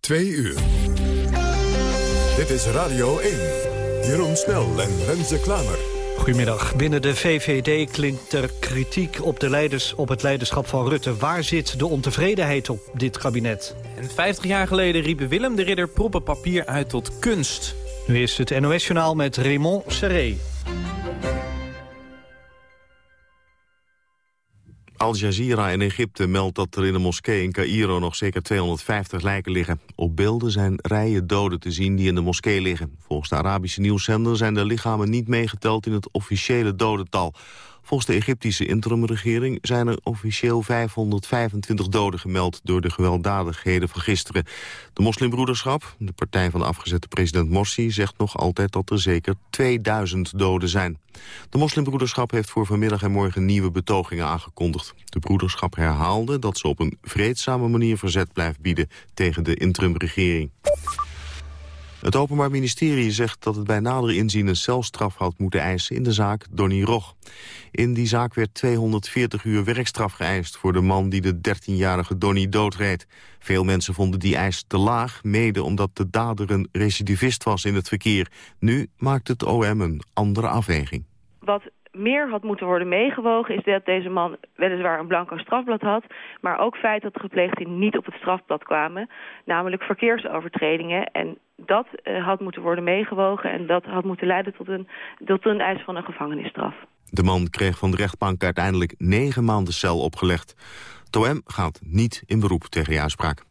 Twee uur. Dit is Radio 1. Jeroen Snel en Renze Klamer. Goedemiddag. Binnen de VVD klinkt er kritiek op, de leiders, op het leiderschap van Rutte. Waar zit de ontevredenheid op dit kabinet? En 50 jaar geleden riep Willem de Ridder proppenpapier uit tot kunst. Nu is het NOS-journaal met Raymond Serré. Al Jazeera in Egypte meldt dat er in de moskee in Cairo nog zeker 250 lijken liggen. Op beelden zijn rijen doden te zien die in de moskee liggen. Volgens de Arabische nieuwszender zijn de lichamen niet meegeteld in het officiële dodental. Volgens de Egyptische interimregering zijn er officieel 525 doden gemeld door de gewelddadigheden van gisteren. De moslimbroederschap, de partij van de afgezette president Morsi, zegt nog altijd dat er zeker 2000 doden zijn. De moslimbroederschap heeft voor vanmiddag en morgen nieuwe betogingen aangekondigd. De broederschap herhaalde dat ze op een vreedzame manier verzet blijft bieden tegen de interimregering. Het Openbaar Ministerie zegt dat het bij nader inzien een celstraf had moeten eisen in de zaak Donny Rog. In die zaak werd 240 uur werkstraf geëist voor de man die de 13-jarige Donny doodreed. Veel mensen vonden die eis te laag, mede omdat de dader een recidivist was in het verkeer. Nu maakt het OM een andere afweging. Wat meer had moeten worden meegewogen... is dat deze man weliswaar een blanco strafblad had... maar ook feit dat de gepleegden niet op het strafblad kwamen... namelijk verkeersovertredingen. En dat uh, had moeten worden meegewogen... en dat had moeten leiden tot een, tot een eis van een gevangenisstraf. De man kreeg van de rechtbank uiteindelijk negen maanden cel opgelegd. Toem gaat niet in beroep tegen de uitspraak.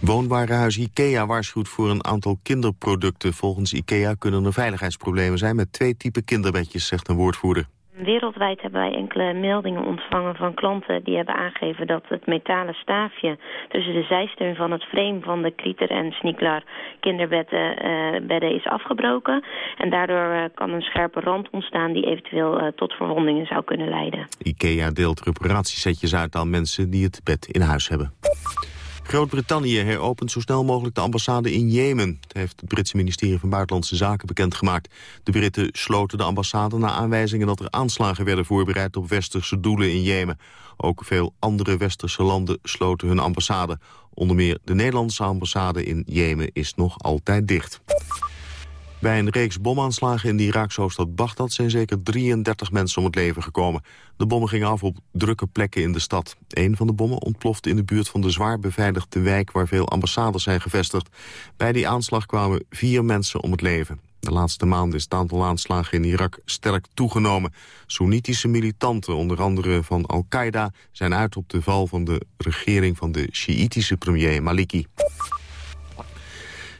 Woonwarenhuis IKEA waarschuwt voor een aantal kinderproducten. Volgens IKEA kunnen er veiligheidsproblemen zijn met twee typen kinderbedjes, zegt een woordvoerder. Wereldwijd hebben wij enkele meldingen ontvangen van klanten die hebben aangegeven dat het metalen staafje tussen de zijsteun van het frame van de Krieter en Sniklar kinderbedden bedden is afgebroken. En daardoor uh, kan een scherpe rand ontstaan die eventueel uh, tot verwondingen zou kunnen leiden. IKEA deelt reparatiesetjes uit aan mensen die het bed in huis hebben. Groot-Brittannië heropent zo snel mogelijk de ambassade in Jemen. Dat heeft het Britse ministerie van Buitenlandse Zaken bekendgemaakt. De Britten sloten de ambassade na aanwijzingen dat er aanslagen werden voorbereid op westerse doelen in Jemen. Ook veel andere westerse landen sloten hun ambassade. Onder meer de Nederlandse ambassade in Jemen is nog altijd dicht. Bij een reeks bomaanslagen in de Iraakse hoofdstad Bagdad zijn zeker 33 mensen om het leven gekomen. De bommen gingen af op drukke plekken in de stad. Een van de bommen ontplofte in de buurt van de zwaar beveiligde wijk waar veel ambassades zijn gevestigd. Bij die aanslag kwamen vier mensen om het leven. De laatste maanden is het aantal aanslagen in Irak sterk toegenomen. Soenitische militanten, onder andere van Al-Qaeda, zijn uit op de val van de regering van de Sjiitische premier Maliki.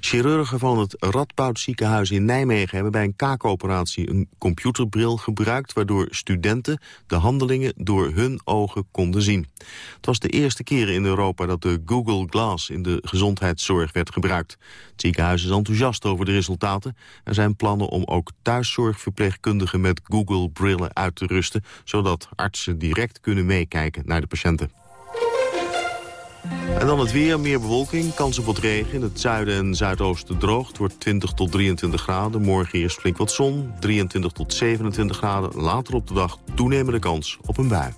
Chirurgen van het Radboud ziekenhuis in Nijmegen hebben bij een kaakoperatie een computerbril gebruikt waardoor studenten de handelingen door hun ogen konden zien. Het was de eerste keer in Europa dat de Google Glass in de gezondheidszorg werd gebruikt. Het ziekenhuis is enthousiast over de resultaten. Er zijn plannen om ook thuiszorgverpleegkundigen met Google-brillen uit te rusten, zodat artsen direct kunnen meekijken naar de patiënten. En dan het weer, meer bewolking, kans op wat regen. In het zuiden en zuidoosten droog. Het wordt 20 tot 23 graden. Morgen eerst flink wat zon, 23 tot 27 graden. Later op de dag toenemende kans op een bui.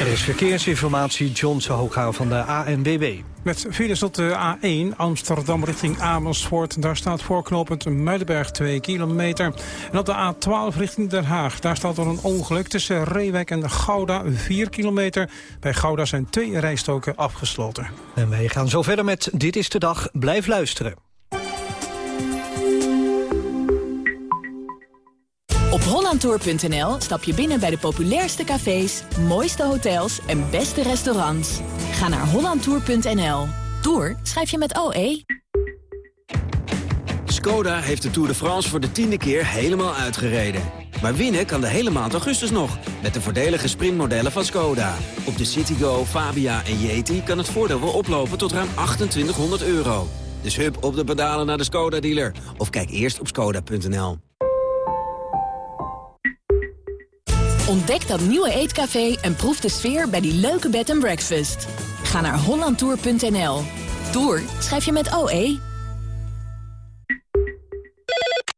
Er is verkeersinformatie, John Hooghaar van de ANWB. Met files op de A1 Amsterdam richting Amersfoort. Daar staat voorknopend Muidenberg 2 kilometer. En op de A12 richting Den Haag. Daar staat er een ongeluk tussen Reewijk en Gouda 4 kilometer. Bij Gouda zijn twee rijstoken afgesloten. En wij gaan zo verder met Dit is de Dag. Blijf luisteren. Op hollandtour.nl stap je binnen bij de populairste cafés, mooiste hotels en beste restaurants. Ga naar hollandtour.nl. Tour schrijf je met OE. Skoda heeft de Tour de France voor de tiende keer helemaal uitgereden. Maar winnen kan de hele maand augustus nog, met de voordelige sprintmodellen van Skoda. Op de Citigo, Fabia en Yeti kan het voordeel wel oplopen tot ruim 2800 euro. Dus hup op de pedalen naar de Skoda-dealer. Of kijk eerst op skoda.nl. Ontdek dat nieuwe eetcafé en proef de sfeer bij die leuke bed and breakfast. Ga naar hollandtour.nl. Tour schrijf je met OE.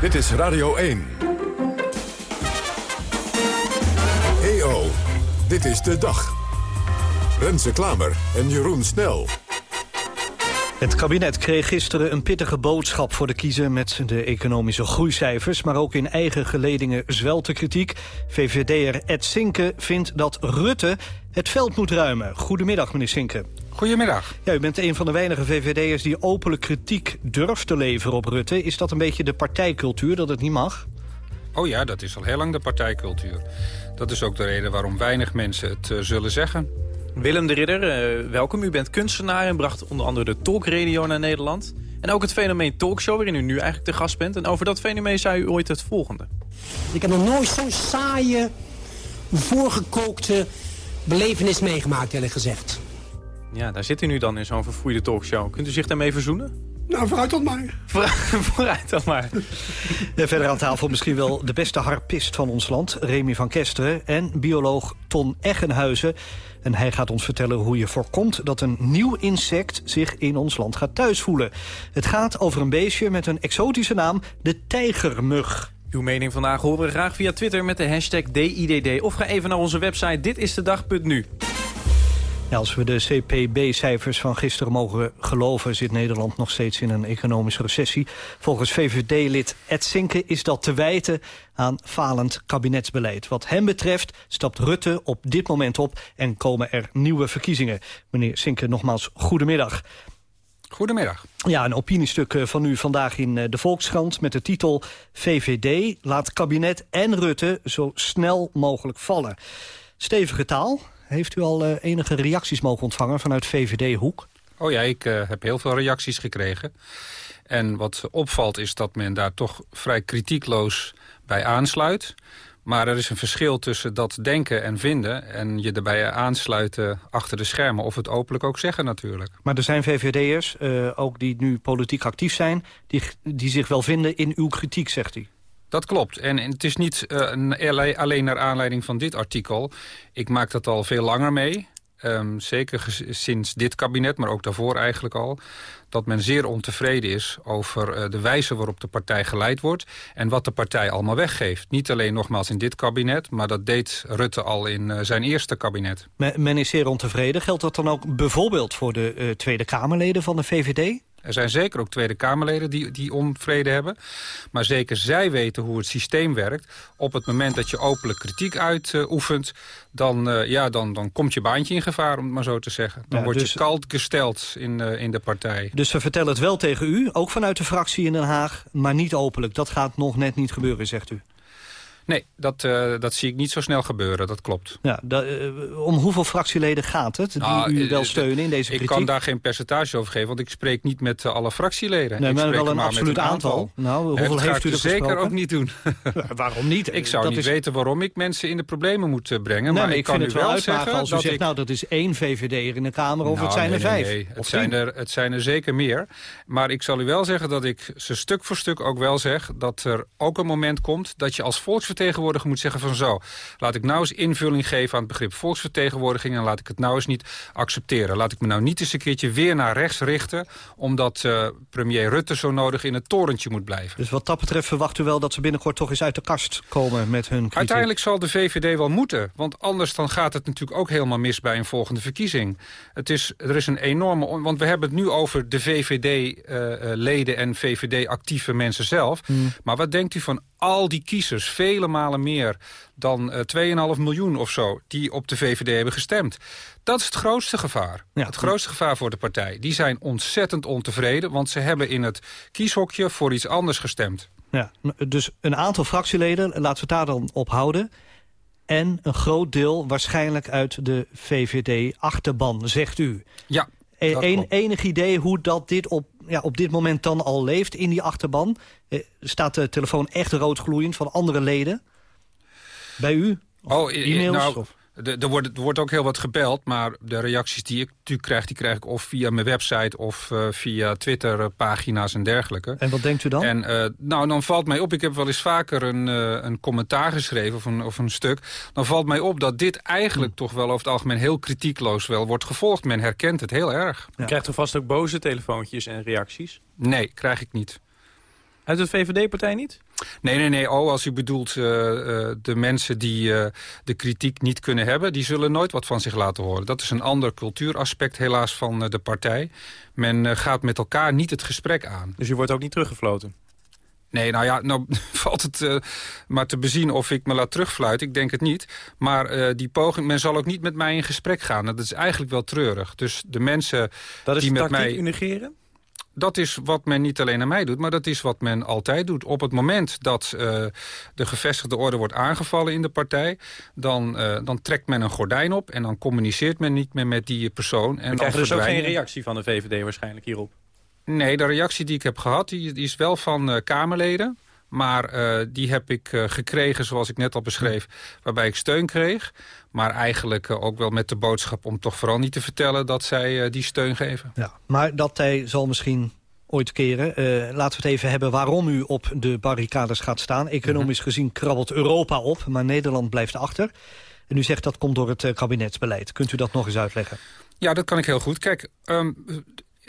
Dit is Radio 1. EO, dit is de dag. Renze Klamer en Jeroen Snel. Het kabinet kreeg gisteren een pittige boodschap voor de kiezer... met de economische groeicijfers, maar ook in eigen geledingen zwelt de kritiek. VVD'er Ed Sinke vindt dat Rutte het veld moet ruimen. Goedemiddag, meneer Sinke. Goedemiddag. Ja, u bent een van de weinige VVD'ers die openlijk kritiek durft te leveren op Rutte. Is dat een beetje de partijcultuur, dat het niet mag? Oh ja, dat is al heel lang de partijcultuur. Dat is ook de reden waarom weinig mensen het eh, zullen zeggen. Willem de Ridder, eh, welkom. U bent kunstenaar en bracht onder andere de talkradio naar Nederland. En ook het fenomeen talkshow, waarin u nu eigenlijk de gast bent. En over dat fenomeen zei u ooit het volgende. Ik heb nog nooit zo'n saaie, voorgekookte belevenis meegemaakt, eerlijk gezegd. Ja, daar zit u nu dan in zo'n verfoeide talkshow. Kunt u zich daarmee verzoenen? Nou, vooruit tot maar. Vooruit dan maar. Verder aan tafel misschien wel de beste harpist van ons land, Remy van Kesteren... en bioloog Ton Eggenhuizen. En hij gaat ons vertellen hoe je voorkomt dat een nieuw insect zich in ons land gaat thuisvoelen. Het gaat over een beestje met een exotische naam, de tijgermug. Uw mening vandaag horen we graag via Twitter met de hashtag DIDD. Of ga even naar onze website ditistedag.nu. Ja, als we de CPB-cijfers van gisteren mogen geloven... zit Nederland nog steeds in een economische recessie. Volgens VVD-lid Ed Sinke is dat te wijten aan falend kabinetsbeleid. Wat hem betreft stapt Rutte op dit moment op... en komen er nieuwe verkiezingen. Meneer Sinke, nogmaals, goedemiddag. Goedemiddag. Ja, een opiniestuk eh, van u vandaag in eh, de Volkskrant met de titel... VVD laat kabinet en Rutte zo snel mogelijk vallen. Stevige taal. Heeft u al eh, enige reacties mogen ontvangen vanuit VVD-hoek? Oh ja, ik uh, heb heel veel reacties gekregen. En wat opvalt is dat men daar toch vrij kritiekloos bij aansluit. Maar er is een verschil tussen dat denken en vinden... en je erbij aansluiten achter de schermen. Of het openlijk ook zeggen natuurlijk. Maar er zijn VVD'ers, uh, ook die nu politiek actief zijn... Die, die zich wel vinden in uw kritiek, zegt hij. Dat klopt. En het is niet uh, alleen naar aanleiding van dit artikel. Ik maak dat al veel langer mee. Um, zeker sinds dit kabinet, maar ook daarvoor eigenlijk al... dat men zeer ontevreden is over uh, de wijze waarop de partij geleid wordt... en wat de partij allemaal weggeeft. Niet alleen nogmaals in dit kabinet, maar dat deed Rutte al in uh, zijn eerste kabinet. Men, men, is zeer ontevreden. Geldt dat dan ook bijvoorbeeld voor de Tweede Kamerleden van de VVD? Er zijn zeker ook Tweede Kamerleden die, die onvrede hebben. Maar zeker zij weten hoe het systeem werkt. Op het moment dat je openlijk kritiek uitoefent... dan, uh, ja, dan, dan komt je baantje in gevaar, om het maar zo te zeggen. Dan ja, word dus, je kalt gesteld in, uh, in de partij. Dus ze vertellen het wel tegen u, ook vanuit de fractie in Den Haag... maar niet openlijk. Dat gaat nog net niet gebeuren, zegt u. Nee, dat, uh, dat zie ik niet zo snel gebeuren, dat klopt. Ja, uh, om hoeveel fractieleden gaat het die nou, u wel steunen in deze kritiek? Ik kan daar geen percentage over geven, want ik spreek niet met alle fractieleden. Nee, ik maar wel een maar absoluut een aantal. aantal. Nou, hoeveel dat heeft u er zeker ook niet doen. waarom niet? Ik zou dat niet is... weten waarom ik mensen in de problemen moet brengen. Nee, maar, maar ik, ik kan vind u het wel zeggen als u zegt, ik... nou, dat is één VVD'er in de Kamer of nou, het zijn nee, er vijf. Nee, Het, zijn er, het zijn er zeker meer. Maar ik zal u wel zeggen dat ik ze stuk voor stuk ook wel zeg... dat er ook een moment komt dat je als volksvertegenwoordiger moet zeggen van zo... laat ik nou eens invulling geven aan het begrip volksvertegenwoordiging... en laat ik het nou eens niet accepteren. Laat ik me nou niet eens een keertje weer naar rechts richten... omdat uh, premier Rutte zo nodig in het torentje moet blijven. Dus wat dat betreft verwacht u wel dat ze binnenkort toch eens uit de kast komen met hun kritiek? Uiteindelijk zal de VVD wel moeten. Want anders dan gaat het natuurlijk ook helemaal mis bij een volgende verkiezing. Het is, er is een enorme... Want we hebben het nu over de VVD-leden uh, en VVD-actieve mensen zelf. Hmm. Maar wat denkt u van al die kiezers, vele malen meer dan uh, 2,5 miljoen of zo... die op de VVD hebben gestemd. Dat is het grootste gevaar. Ja. Het grootste gevaar voor de partij. Die zijn ontzettend ontevreden... want ze hebben in het kieshokje voor iets anders gestemd. Ja, dus een aantal fractieleden, laten we het daar dan op houden... en een groot deel waarschijnlijk uit de VVD-achterban, zegt u. Ja, E- enig idee hoe dat dit op, ja, op dit moment dan al leeft in die achterban? Eh, staat de telefoon echt roodgloeiend van andere leden? Bij u? Of Oh, e-mails? nou, of- er wordt, er wordt ook heel wat gebeld, maar de reacties die ik natuurlijk krijg... die krijg ik of via mijn website of eh, via Twitter-pagina's en dergelijke. En wat denkt u dan? En eh, nou, dan valt mij op, ik heb wel eens vaker een, eh, een commentaar geschreven of een, of een stuk. Dan valt mij op dat dit eigenlijk toch wel over het algemeen heel kritiekloos wel wordt gevolgd. Men herkent het heel erg. Je krijgt er vast ook boze telefoontjes en reacties. Nee, krijg ik niet. Uit de VVD-partij niet? Nee, nee, nee. Oh, als u bedoelt eh, eh, de mensen die eh, de kritiek niet kunnen hebben... die zullen nooit wat van zich laten horen. Dat is een ander cultuuraspect helaas van eh, de partij. Men gaat met elkaar niet het gesprek aan. Dus u wordt ook niet teruggefloten? Nee, nou ja, nou valt het eh, maar te bezien of ik me laat terugfluiten. Ik denk het niet. Maar eh, die poging, men zal ook niet met mij in gesprek gaan. Dat is eigenlijk wel treurig. Dus de mensen Dat is die de met tactiek mij... u negeren? Dat is wat men niet alleen aan mij doet, maar dat is wat men altijd doet. Op het moment dat eh, de gevestigde orde wordt aangevallen in de partij... Dan, eh, dan trekt men een gordijn op en dan communiceert men niet meer met die persoon. En We krijgen dus ook geen reactie van de VVD waarschijnlijk hierop. Nee, de reactie die ik heb gehad, die, die is wel van eh, Kamerleden. Maar eh, die heb ik eh, gekregen, zoals ik net al beschreef, waarbij ik steun kreeg. Maar eigenlijk eh, ook wel met de boodschap om toch vooral niet te vertellen dat zij die steun geven. Ja, maar dat hij zal misschien ooit keren. Laten we het even hebben waarom u op de barricades gaat staan. Economisch Mhm. gezien krabbelt Europa op, maar Nederland blijft achter. En u zegt dat komt door het kabinetsbeleid. Kunt u dat nog eens uitleggen? Ja, dat kan ik heel goed. Kijk, ehm,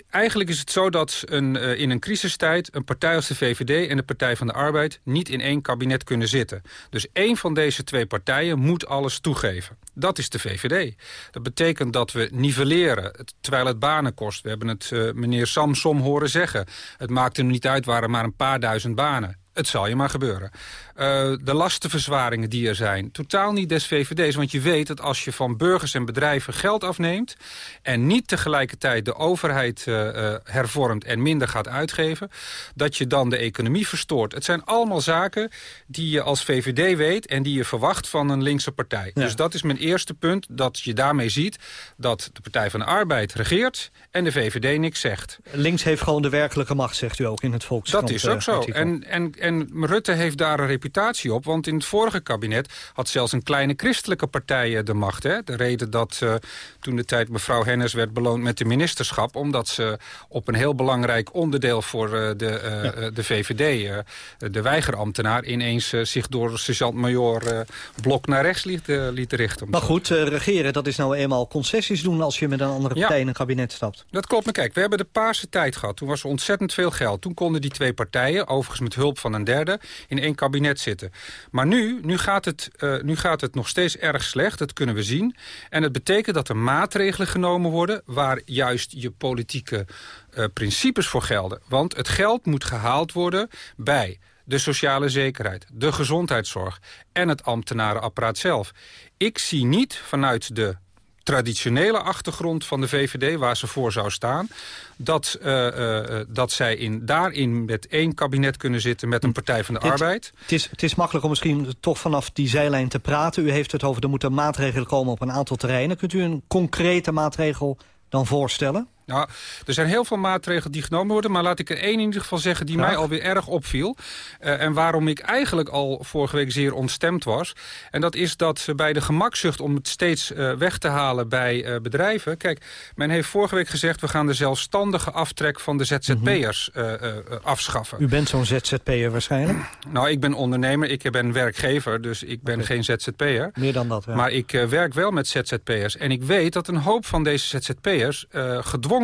eigenlijk is het zo dat een, eh, in een crisistijd... een partij als de VVD en de Partij van de Arbeid... niet in één kabinet kunnen zitten. Dus één van deze twee partijen moet alles toegeven. Dat is de VVD. Dat betekent dat we nivelleren, terwijl het banen kost. We hebben het eh, meneer Samsom horen zeggen. Het maakt er niet uit, waren maar een paar duizend banen. Het zal je maar gebeuren. Eh, de lastenverzwaringen die er zijn, totaal niet des VVD's. Want je weet dat als je van burgers en bedrijven geld afneemt... en niet tegelijkertijd de overheid eh, eh, hervormt en minder gaat uitgeven... dat je dan de economie verstoort. Het zijn allemaal zaken die je als VVD weet... en die je verwacht van een linkse partij. Dus dat is mijn eerste punt, dat je daarmee ziet... dat de Partij van de Arbeid regeert en de VVD niks zegt. Links heeft gewoon de werkelijke macht, zegt u ook in het Volkskrant. Dat is ook zo. artikel. En, en, en Rutte heeft daar een reputatie op. Want in het vorige kabinet had zelfs een kleine christelijke partij eh, de macht. Hè? De reden dat eh, toen de tijd mevrouw Hennis werd beloond met de ministerschap... omdat ze op een heel belangrijk onderdeel voor eh, de, de VVD... de weigerambtenaar ineens zich door sergeant-majoor eh, Blok naar rechts liet, liet richten. Maar goed, regeren, dat is nou eenmaal concessies doen... als je met een andere partij in een kabinet stapt. Dat klopt. Maar kijk, we hebben de paarse tijd gehad. Toen was er ontzettend veel geld. Toen konden die twee partijen, overigens met hulp van een derde... in één kabinet zitten. Maar nu, nu, gaat het, eh, nu gaat het nog steeds erg slecht. Dat kunnen we zien. En het betekent dat er maatregelen genomen worden... waar juist je politieke eh, principes voor gelden. Want het geld moet gehaald worden bij de sociale zekerheid, de gezondheidszorg... en het ambtenarenapparaat zelf. Ik zie niet vanuit de traditionele achtergrond van de VVD, waar ze voor zou staan... dat, eh, eh, eh, dat zij in, daarin met één kabinet kunnen zitten met een Partij van de Dit- Arbeid. Het is, het is makkelijk om misschien toch vanaf die zijlijn te praten. U heeft het over, er moeten maatregelen komen op een aantal terreinen. Kunt u een concrete maatregel dan voorstellen? Nou, er zijn heel veel maatregelen die genomen worden... maar laat ik er één in ieder geval zeggen die mij alweer erg opviel. Eh, en waarom ik eigenlijk al vorige week zeer ontstemd was. En dat is dat bij de gemakzucht om het steeds eh, weg te halen bij eh, bedrijven... Kijk, men heeft vorige week gezegd... we gaan de zelfstandige aftrek van de ZZP'ers eh, afschaffen. U bent zo'n ZZP'er waarschijnlijk. Nou, ik ben ondernemer, ik ben werkgever, dus ik ben geen ZZP'er. Meer dan dat, ja. Maar ik werk wel met ZZP'ers. En ik weet dat een hoop van deze ZZP'ers eh,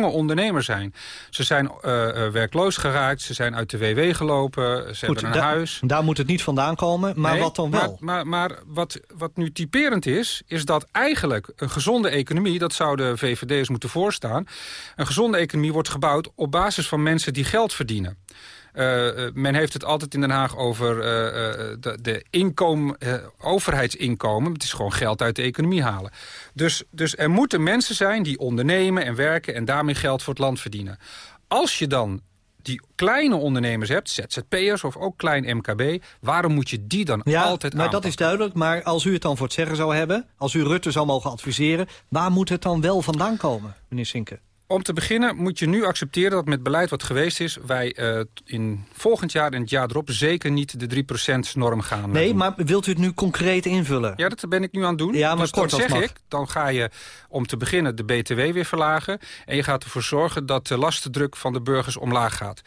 ondernemer zijn. Ze zijn eh, eh, werkloos geraakt, ze zijn uit de WW gelopen, ze hebben een da- huis. Daar moet het niet vandaan komen, maar Nee, wat dan wel? Maar, maar, maar wat, wat nu typerend is, is dat eigenlijk een gezonde economie... dat zouden VVD'ers moeten voorstaan... een gezonde economie wordt gebouwd op basis van mensen die geld verdienen. Eh, eh, men heeft het altijd in Den Haag over eh, de, de inkomen, eh, overheidsinkomen. Het is gewoon geld uit de economie halen. Dus, dus er moeten mensen zijn die ondernemen en werken... en daarmee geld voor het land verdienen. Als je dan die kleine ondernemers hebt, ZZP'ers of ook klein MKB... waarom moet je die dan Ja, altijd maar dat is duidelijk. Maar als u het dan voor het zeggen zou hebben... als u Rutte zou mogen adviseren... waar moet het dan wel vandaan komen, meneer Sinke? Om te beginnen moet je nu accepteren dat met beleid wat geweest is... wij eh, in volgend jaar en het jaar erop zeker niet de 3%-norm gaan eh, Nee, doen. maar wilt u het nu concreet invullen? Ja, dat ben ik nu aan het doen. Ja, maar dus kort zeg mag. ik, dan ga je om te beginnen de BTW weer verlagen... en je gaat ervoor zorgen dat de lastendruk van de burgers omlaag gaat.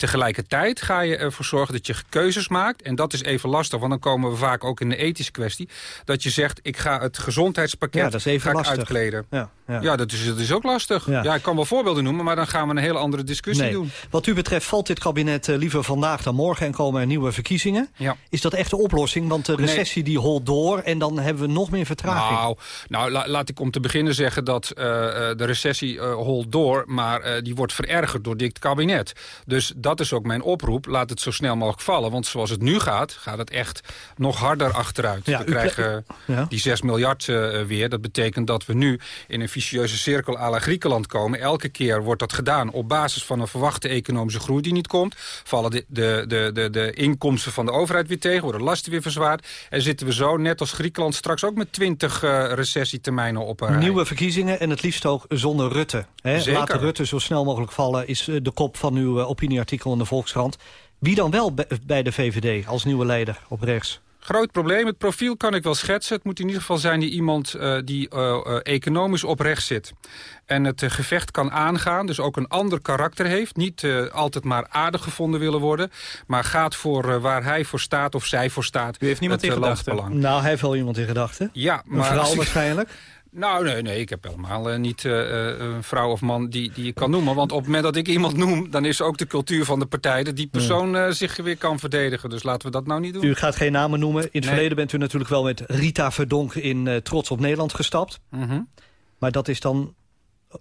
Tegelijkertijd ga je ervoor zorgen dat je keuzes maakt. En dat is even lastig, want dan komen we vaak ook in de ethische kwestie. Dat je zegt, ik ga het gezondheidspakket Ja, dat is even ga uitkleden. Ja, ja. Ja, dat, is, dat is ook lastig. Ja. ik kan wel voorbeelden noemen, maar dan gaan we een hele andere discussie Nee. doen. Wat u betreft valt dit kabinet eh, liever vandaag dan morgen... en komen er nieuwe verkiezingen. Ja. Is dat echt de oplossing? Want de Nee. recessie die holt door... en dan hebben we nog meer vertraging. Nou, nou la- laat ik om te beginnen zeggen dat eh, eh, de recessie holt door... maar die wordt verergerd door dit kabinet. Dus dat is ook mijn oproep. Laat het zo snel mogelijk vallen. Want zoals het nu gaat, gaat het echt nog harder achteruit. Ja, we krijgen Ja. die 6 miljard eh, weer. Dat betekent dat we nu in een vicieuze cirkel à la Griekenland komen. Elke keer wordt dat gedaan op basis van een verwachte economische groei die niet komt. Vallen de, de, de, de, de inkomsten van de overheid weer tegen, worden lasten weer verzwaard. En zitten we zo, net als Griekenland, straks ook met 20 eh, recessietermijnen op een. Nieuwe verkiezingen en het liefst ook zonder Rutte. Hè? Zeker. Laten Rutte zo snel mogelijk vallen... is eh, de kop van uw eh, in de Volkskrant. Wie dan wel bij- de VVD als nieuwe leider op rechts? Groot probleem. Het profiel kan ik wel schetsen. Het moet in ieder geval zijn die iemand eh, die eh, eh, economisch oprecht zit. En het gevecht kan aangaan. Dus ook een ander karakter heeft. Niet eh, altijd maar aardig gevonden willen worden. Maar gaat voor waar hij voor staat of zij voor staat. U heeft niemand het, in gedachten? Nou, hij heeft wel iemand in gedachten. Ja, Een maar vrouw ik- waarschijnlijk. Nou, nee, nee, ik heb helemaal eh, niet eh, eh, een vrouw of man die, die je kan noemen. Want op het moment dat ik iemand noem, dan is ook de cultuur van de partij... dat die persoon zich weer kan verdedigen. Dus laten we dat nou niet doen. U gaat geen namen noemen. In het Nee. verleden bent u natuurlijk wel met Rita Verdonk in Trots op Nederland gestapt. Mhm. Maar dat is dan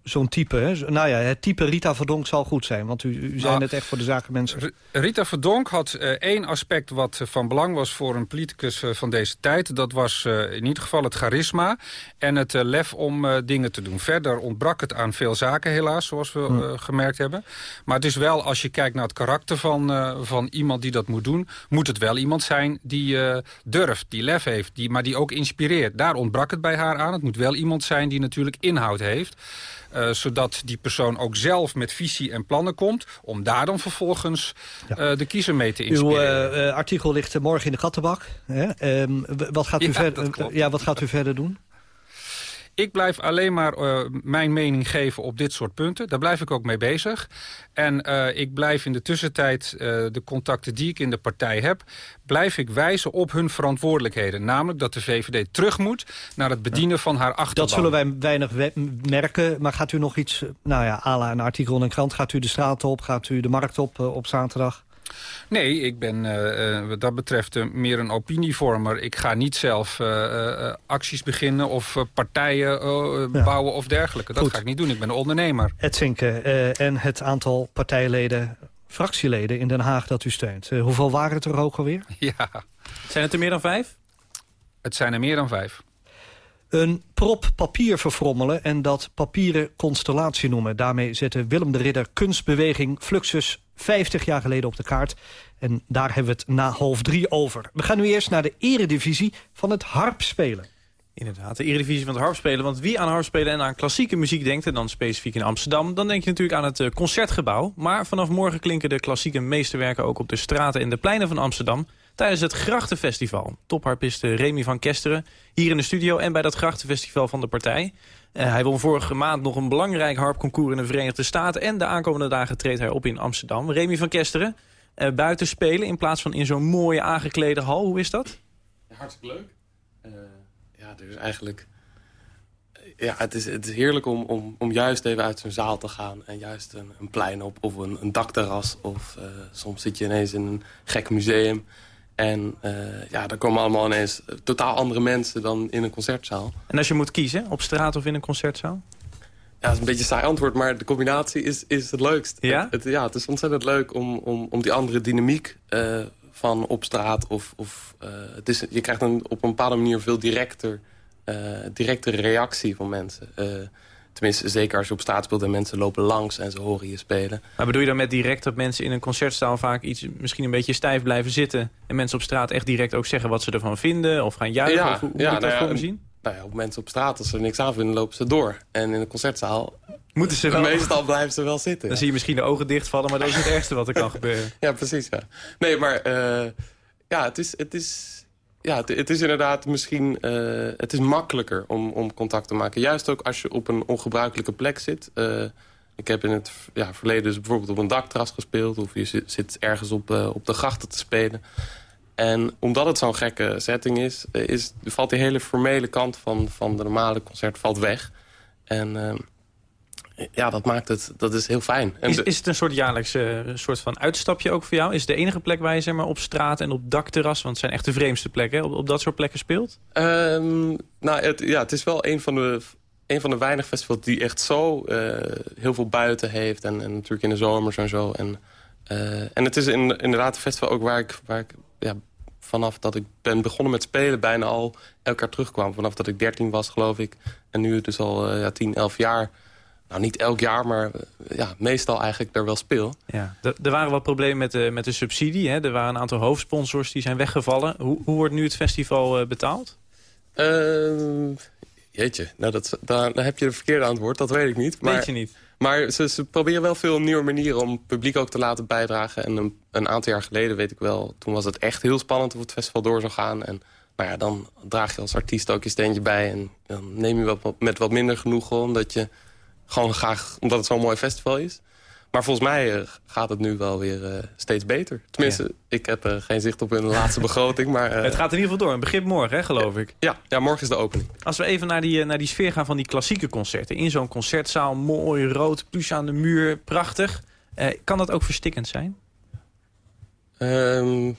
zo'n type. Hè? Nou ja, het type Rita Verdonk zal goed zijn. Want u, u zei Nou, net echt voor de zakenmensen. R- Rita Verdonk had eh, één aspect wat eh, van belang was voor een politicus eh, van deze tijd. Dat was in ieder geval het charisma en het lef om dingen te doen. Verder ontbrak het aan veel zaken helaas, zoals we Hm. gemerkt hebben. Maar het is wel, als je kijkt naar het karakter van, van iemand die dat moet doen... moet het wel iemand zijn die durft, die lef heeft, die, maar die ook inspireert. Daar ontbrak het bij haar aan. Het moet wel iemand zijn die natuurlijk inhoud heeft... Eh, zodat die persoon ook zelf met visie en plannen komt... om daar dan vervolgens eh, de kiezer mee te Uw inspireren. eh, eh, artikel ligt eh, morgen in de kattenbak. Hè? Ehm, wat, gaat u verder, ja, wat gaat u verder doen? Ik blijf alleen maar eh, mijn mening geven op dit soort punten. Daar blijf ik ook mee bezig. En eh, ik blijf in de tussentijd eh, de contacten die ik in de partij heb... blijf ik wijzen op hun verantwoordelijkheden. Namelijk dat de VVD terug moet naar het bedienen van haar achterban. Dat zullen wij weinig we- merken. Maar gaat u nog iets, nou ja, à la een artikel in een krant... gaat u de straat op, gaat u de markt op op zaterdag? Nee, ik ben eh, eh, wat dat betreft eh, meer een opinievormer. Ik ga niet zelf eh, eh, acties beginnen of partijen eh, Ja. bouwen of dergelijke. Dat Goed. ga ik niet doen. Ik ben een ondernemer. Het zinken eh, en het aantal partijleden, fractieleden in Den Haag dat u steunt. Hoeveel waren het er ook alweer? Ja, Zijn het er meer dan vijf? het zijn er meer dan vijf. Een prop papier verfrommelen en dat papieren constellatie noemen. Daarmee zette Willem de Ridder kunstbeweging Fluxus 50 jaar geleden op de kaart. En daar hebben we het na half drie over. We gaan nu eerst naar de eredivisie van het harpspelen. Inderdaad, de Eredivisie van het harpspelen. Want wie aan harpspelen en aan klassieke muziek denkt... en dan specifiek in Amsterdam... dan denk je natuurlijk aan het eh, Concertgebouw. Maar vanaf morgen klinken de klassieke meesterwerken... ook op de straten en de pleinen van Amsterdam... tijdens het Grachtenfestival. Topharpiste Remy van Kesteren hier in de studio... en bij dat Grachtenfestival van de partij. Eh, hij won vorige maand nog een belangrijk harpconcours in de Verenigde Staten... en de aankomende dagen treedt hij op in Amsterdam. Remy van Kesteren, eh, buiten spelen in plaats van in zo'n mooie aangeklede hal. Hoe is dat? Hartstikke leuk. Eh, ja, dus eigenlijk... Ja, het is, het is heerlijk om, om, om juist even uit zo'n zaal te gaan... en juist een, een plein op of een, een dakterras. Of soms zit je ineens in een gek museum. En eh, ja, daar komen allemaal ineens totaal andere mensen dan in een concertzaal. En als je moet kiezen, op straat of in een concertzaal? Ja, dat is een beetje een saai antwoord, maar de combinatie is, is het leukst. Ja? Het, het- ja, het is ontzettend leuk om, om, om die andere dynamiek eh, van op straat... of, of eh, het is, je krijgt een, op een bepaalde manier veel directer, eh directere reactie van mensen. Tenminste, zeker als je op straat speelt en mensen lopen langs en ze horen je spelen. Maar bedoel je dan met direct dat mensen in een concertzaal vaak iets misschien een beetje stijf blijven zitten... en mensen op straat echt direct ook zeggen wat ze ervan vinden of gaan juichen? Ja, of hoe, hoe ja, moet ik dat nou ja, voor me zien? Nou ja, op mensen op straat, als ze er niks aan vinden, lopen ze door. En in een concertzaal Moeten ze wel- meestal blijven ze wel zitten. Dan ja. zie je misschien de ogen dichtvallen, maar dat is het ergste wat er kan gebeuren. Ja, precies, ja. Nee, maar eh, ja, het is, het is, ja, het, is inderdaad misschien... eh, het is makkelijker om, om contact te maken. Juist ook als je op een ongebruikelijke plek zit. Eh, ik heb in het ja, verleden dus bijvoorbeeld op een dakterras gespeeld... of je zit, ergens op, eh, op de grachten te spelen. En omdat het zo'n gekke setting is, is... valt die hele formele kant van, van de normale concert valt weg. En... ja, dat maakt het, dat is heel fijn. En Is, is het een soort jaarlijks eh, soort van uitstapje ook voor jou? Is het de enige plek waar je zeg maar, op straat en op dakterras... want het zijn echt de vreemdste plekken, op, op dat soort plekken speelt? Ehm, nou, het, ja, het is wel een van de, een van de weinig festivals die echt zo eh, heel veel buiten heeft. En, en natuurlijk in de zomers en zo. En, eh, en het is in, inderdaad een festival ook waar ik, waar ik ja, vanaf dat ik ben begonnen met spelen... bijna al elk jaar terugkwam. Vanaf dat ik 13 was, geloof ik. En nu dus al ja, 10, 11 jaar. Nou, niet elk jaar, maar eh, ja, meestal eigenlijk er wel speel. Ja. Er, waren wat problemen met de, met de subsidie. Hè? Er waren een aantal hoofdsponsors die zijn weggevallen. Hoe, hoe wordt nu het festival eh, betaald? Ehm, jeetje, nou dat, dan, dan heb je de verkeerde antwoord. Dat weet ik niet. Maar, Weet je niet. Maar ze, ze proberen wel veel nieuwe manieren om het publiek ook te laten bijdragen. En een, een aantal jaar geleden weet ik wel... toen was het echt heel spannend of het festival door zou gaan. En nou ja, dan draag je als artiest ook je steentje bij. En dan neem je wat, met wat minder genoegen... omdat je gewoon graag... omdat het zo'n mooi festival is. Maar volgens mij eh, gaat het nu wel weer eh, steeds beter. Tenminste, ik heb eh, geen zicht op hun laatste begroting. Maar, Het gaat in ieder geval door. Het begint morgen, hè, geloof ik. ja, ja, morgen is de opening. Als we even naar die, naar die sfeer gaan van die klassieke concerten. In zo'n concertzaal, mooi, rood, plus aan de muur, prachtig. Kan dat ook verstikkend zijn? Ehm,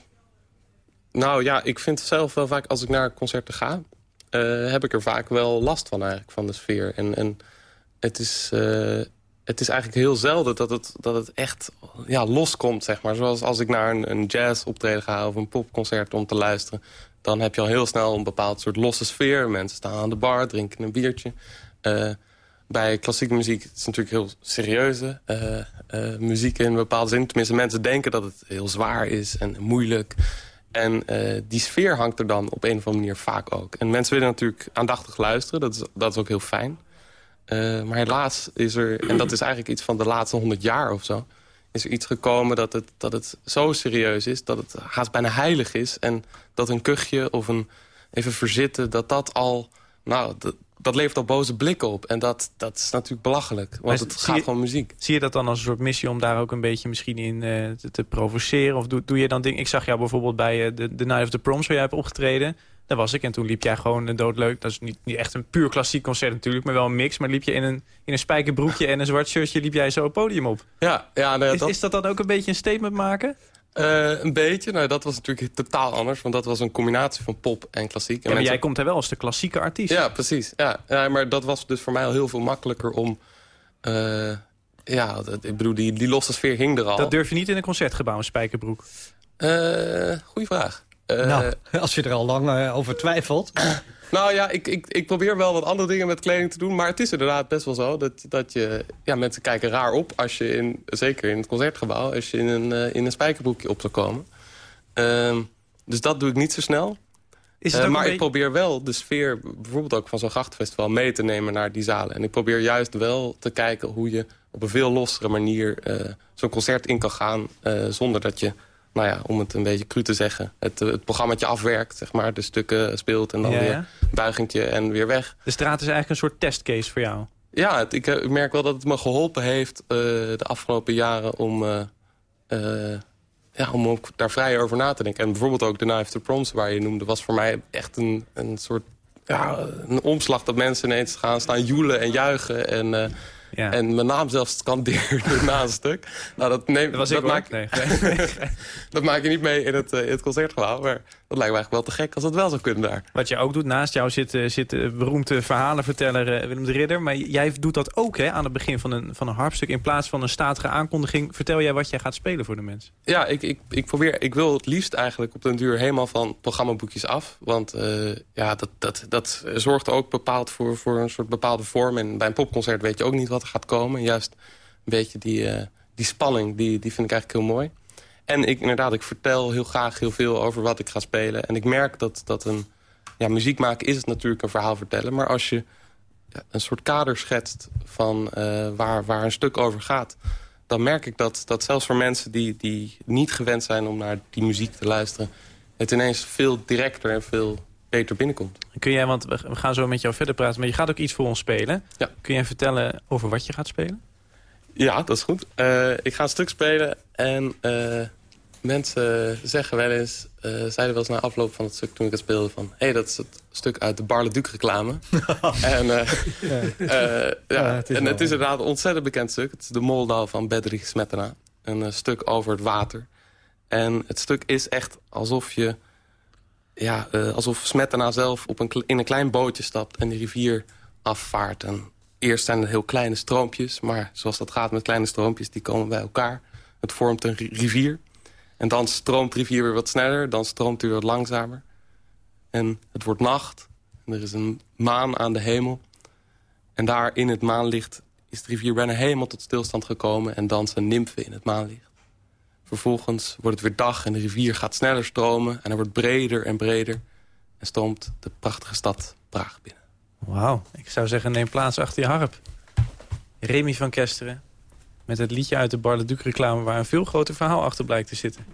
nou ja, ik vind zelf wel vaak als ik naar concerten ga... heb ik er vaak wel last van eigenlijk, van de sfeer. En, en het, is, eh, het is eigenlijk heel zelden dat het, dat het echt ja, loskomt, zeg maar. Zoals als ik naar een, een jazz optreden ga of een popconcert om te luisteren... dan heb je al heel snel een bepaald soort losse sfeer. Mensen staan aan de bar, drinken een biertje... Eh, bij klassieke muziek het is natuurlijk heel serieuze eh, muziek in een bepaalde zin. Tenminste, mensen denken dat het heel zwaar is en moeilijk. En die sfeer hangt er dan op een of andere manier vaak ook. En mensen willen natuurlijk aandachtig luisteren. Dat is, dat is ook heel fijn. Eh, maar helaas is er, en dat is eigenlijk iets van de laatste honderd jaar of zo... is er iets gekomen dat het, dat het zo serieus is... dat het haast bijna heilig is. En dat een kuchje of een even verzitten, dat dat al... Nou, dat, dat levert al boze blikken op. En dat, dat is natuurlijk belachelijk. Want het gaat je- gewoon muziek. Zie je dat dan als een soort missie om daar ook een beetje misschien in eh, te, te provoceren? Of doe, doe je dan dingen... Ik zag jou bijvoorbeeld bij eh, de, de Night of the Proms waar jij hebt opgetreden. Daar was ik en toen liep jij gewoon een doodleuk. Dat is niet, niet echt een puur klassiek concert natuurlijk, maar wel een mix. Maar liep je in een, in een spijkerbroekje en een zwart shirtje liep jij zo het podium op. Ja, ja nou Is, dat, is dat dan ook een beetje een statement maken? eh, een beetje. Nou, dat was natuurlijk totaal anders. Want dat was een combinatie van pop en klassiek. En Ja, maar mensen- jij komt er wel als de klassieke artiest. Ja, precies. Ja. ja, maar dat was dus voor mij al heel veel makkelijker om... eh, ja, dat- ik bedoel, die, die losse sfeer hing er al. Dat durf je niet in een concertgebouw, een spijkerbroek. Eh, goeie vraag. Eh, nou, als je er al lang eh, over twijfelt. Nou ja, ik, ik, ik probeer wel wat andere dingen met kleding te doen. Maar het is inderdaad best wel zo dat, dat je... Ja, mensen kijken raar op als je in... Zeker in het concertgebouw, als je in een, eh, in een spijkerbroekje op zou komen. Ehm, dus dat doe ik niet zo snel. Is het maar ik probeer wel de sfeer, bijvoorbeeld ook van zo'n grachtenfestival... mee te nemen naar die zalen. En ik probeer juist wel te kijken hoe je op een veel lossere manier... eh, zo'n concert in kan gaan eh, zonder dat je... Nou ja, om het een beetje cru te zeggen, het, het programmaatje afwerkt, zeg maar. De stukken speelt en dan Ja, weer ja. buigingtje en weer weg. De straat is eigenlijk een soort testcase voor jou. Ja, het- ik, eh, ik merk wel dat het me geholpen heeft eh, de afgelopen jaren om, eh, eh, ja, om ook daar vrij over na te denken. En bijvoorbeeld ook de of the Proms waar je noemde... was voor mij echt een, een soort ja, een omslag dat mensen ineens gaan staan joelen en juichen. En, eh, En mijn naam zelfs scandeerde na een stuk. Nou, dat, neem, dat was dat maak, nee. dat maak je niet mee in het, uh, in het concertgebouw. Maar dat lijkt me eigenlijk wel te gek als dat wel zou kunnen daar. Wat je ook doet, naast jou zit, uh, zit uh, beroemde verhalenverteller Willem de Ridder. Maar jij doet dat ook hè, aan het begin van een, van een harpstuk. In plaats van een statige aankondiging, vertel jij wat jij gaat spelen voor de mensen. Ja, ik, ik, ik, probeer, ik wil het liefst eigenlijk op den duur helemaal van programmaboekjes af. Want ja, dat, dat, dat zorgt ook bepaald voor, voor een soort bepaalde vorm. En bij een popconcert weet je ook niet wat gaat komen. Juist een beetje die, uh, die spanning, die, die vind ik eigenlijk heel mooi. En ik, inderdaad, ik vertel heel graag heel veel over wat ik ga spelen. En ik merk dat, dat een... Ja, muziek maken is het natuurlijk een verhaal vertellen. Maar als je een soort kader schetst van uh, waar, waar een stuk over gaat... dan merk ik dat, dat zelfs voor mensen die, die niet gewend zijn om naar die muziek te luisteren... het ineens veel directer en veel beter binnenkomt. Kun jij, want we gaan zo met jou verder praten... maar je gaat ook iets voor ons spelen. Ja. Kun jij vertellen over wat je gaat spelen? Ja, dat is goed. Uh, ik ga een stuk spelen en uh, mensen zeggen wel eens... Uh, zeiden wel eens na afloop van het stuk toen ik het speelde van... hé, hey, dat is het stuk uit de Barle Duc reclame. en ja. ja, het is, en het is inderdaad een ontzettend bekend stuk. Het is de Moldau van Bedrich Smetana. Een stuk over het water. En het stuk is echt alsof je... Ja, alsof Smetana zelf op een, in een klein bootje stapt... en de rivier afvaart en Eerst zijn het heel kleine stroompjes, maar zoals dat gaat met kleine stroompjes... die komen bij elkaar. Het vormt een rivier. En dan stroomt de rivier weer wat sneller, dan stroomt hij weer wat langzamer. En het wordt nacht, en er is een maan aan de hemel. En daar in het maanlicht is de rivier bijna helemaal tot stilstand gekomen... en dansen nymfen in het maanlicht. Vervolgens wordt het weer dag en de rivier gaat sneller stromen... en hij wordt breder en breder en stroomt de prachtige stad Praag binnen. Wauw, ik zou zeggen neem plaats achter je harp. Remy van Kesteren. Met het liedje uit de Barle Duc reclame... waar een veel groter verhaal achter blijkt te zitten.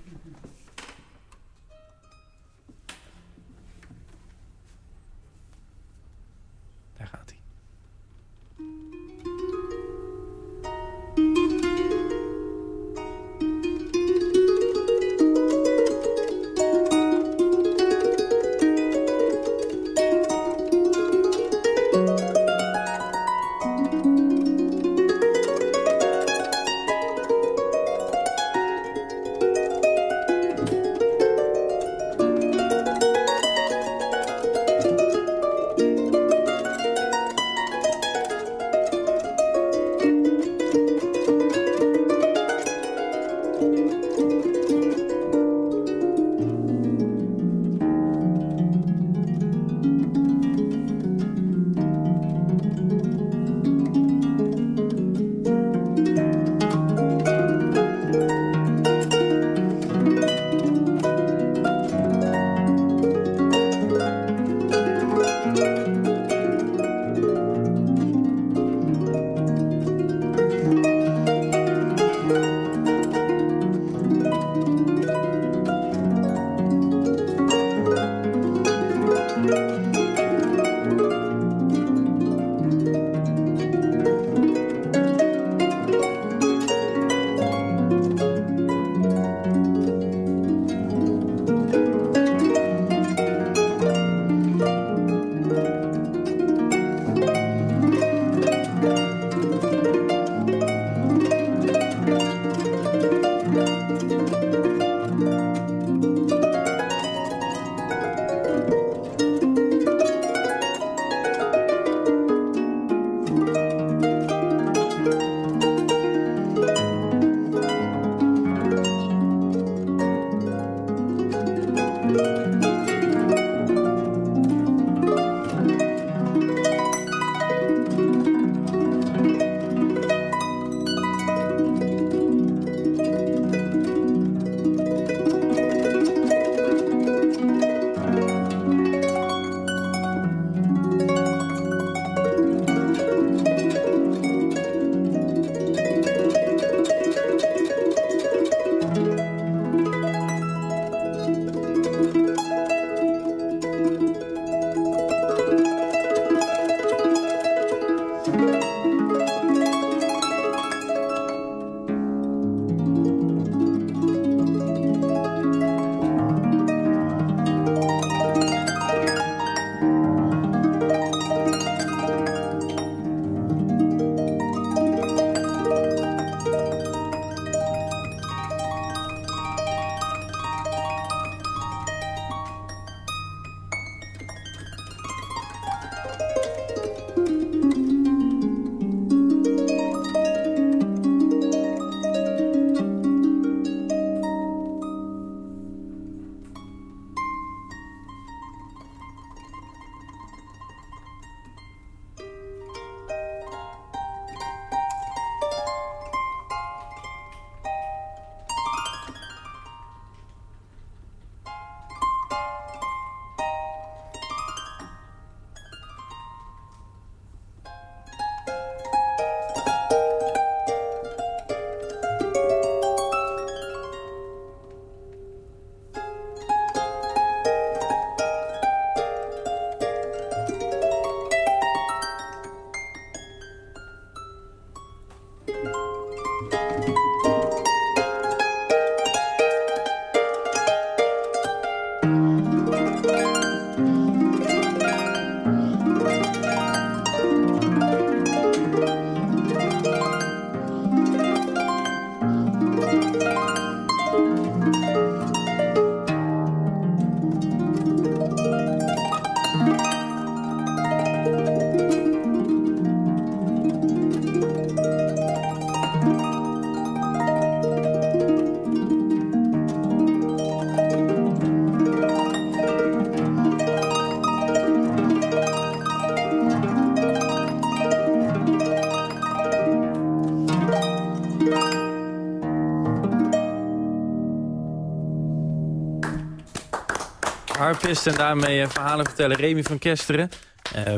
En daarmee verhalen vertellen. Remy van Kesteren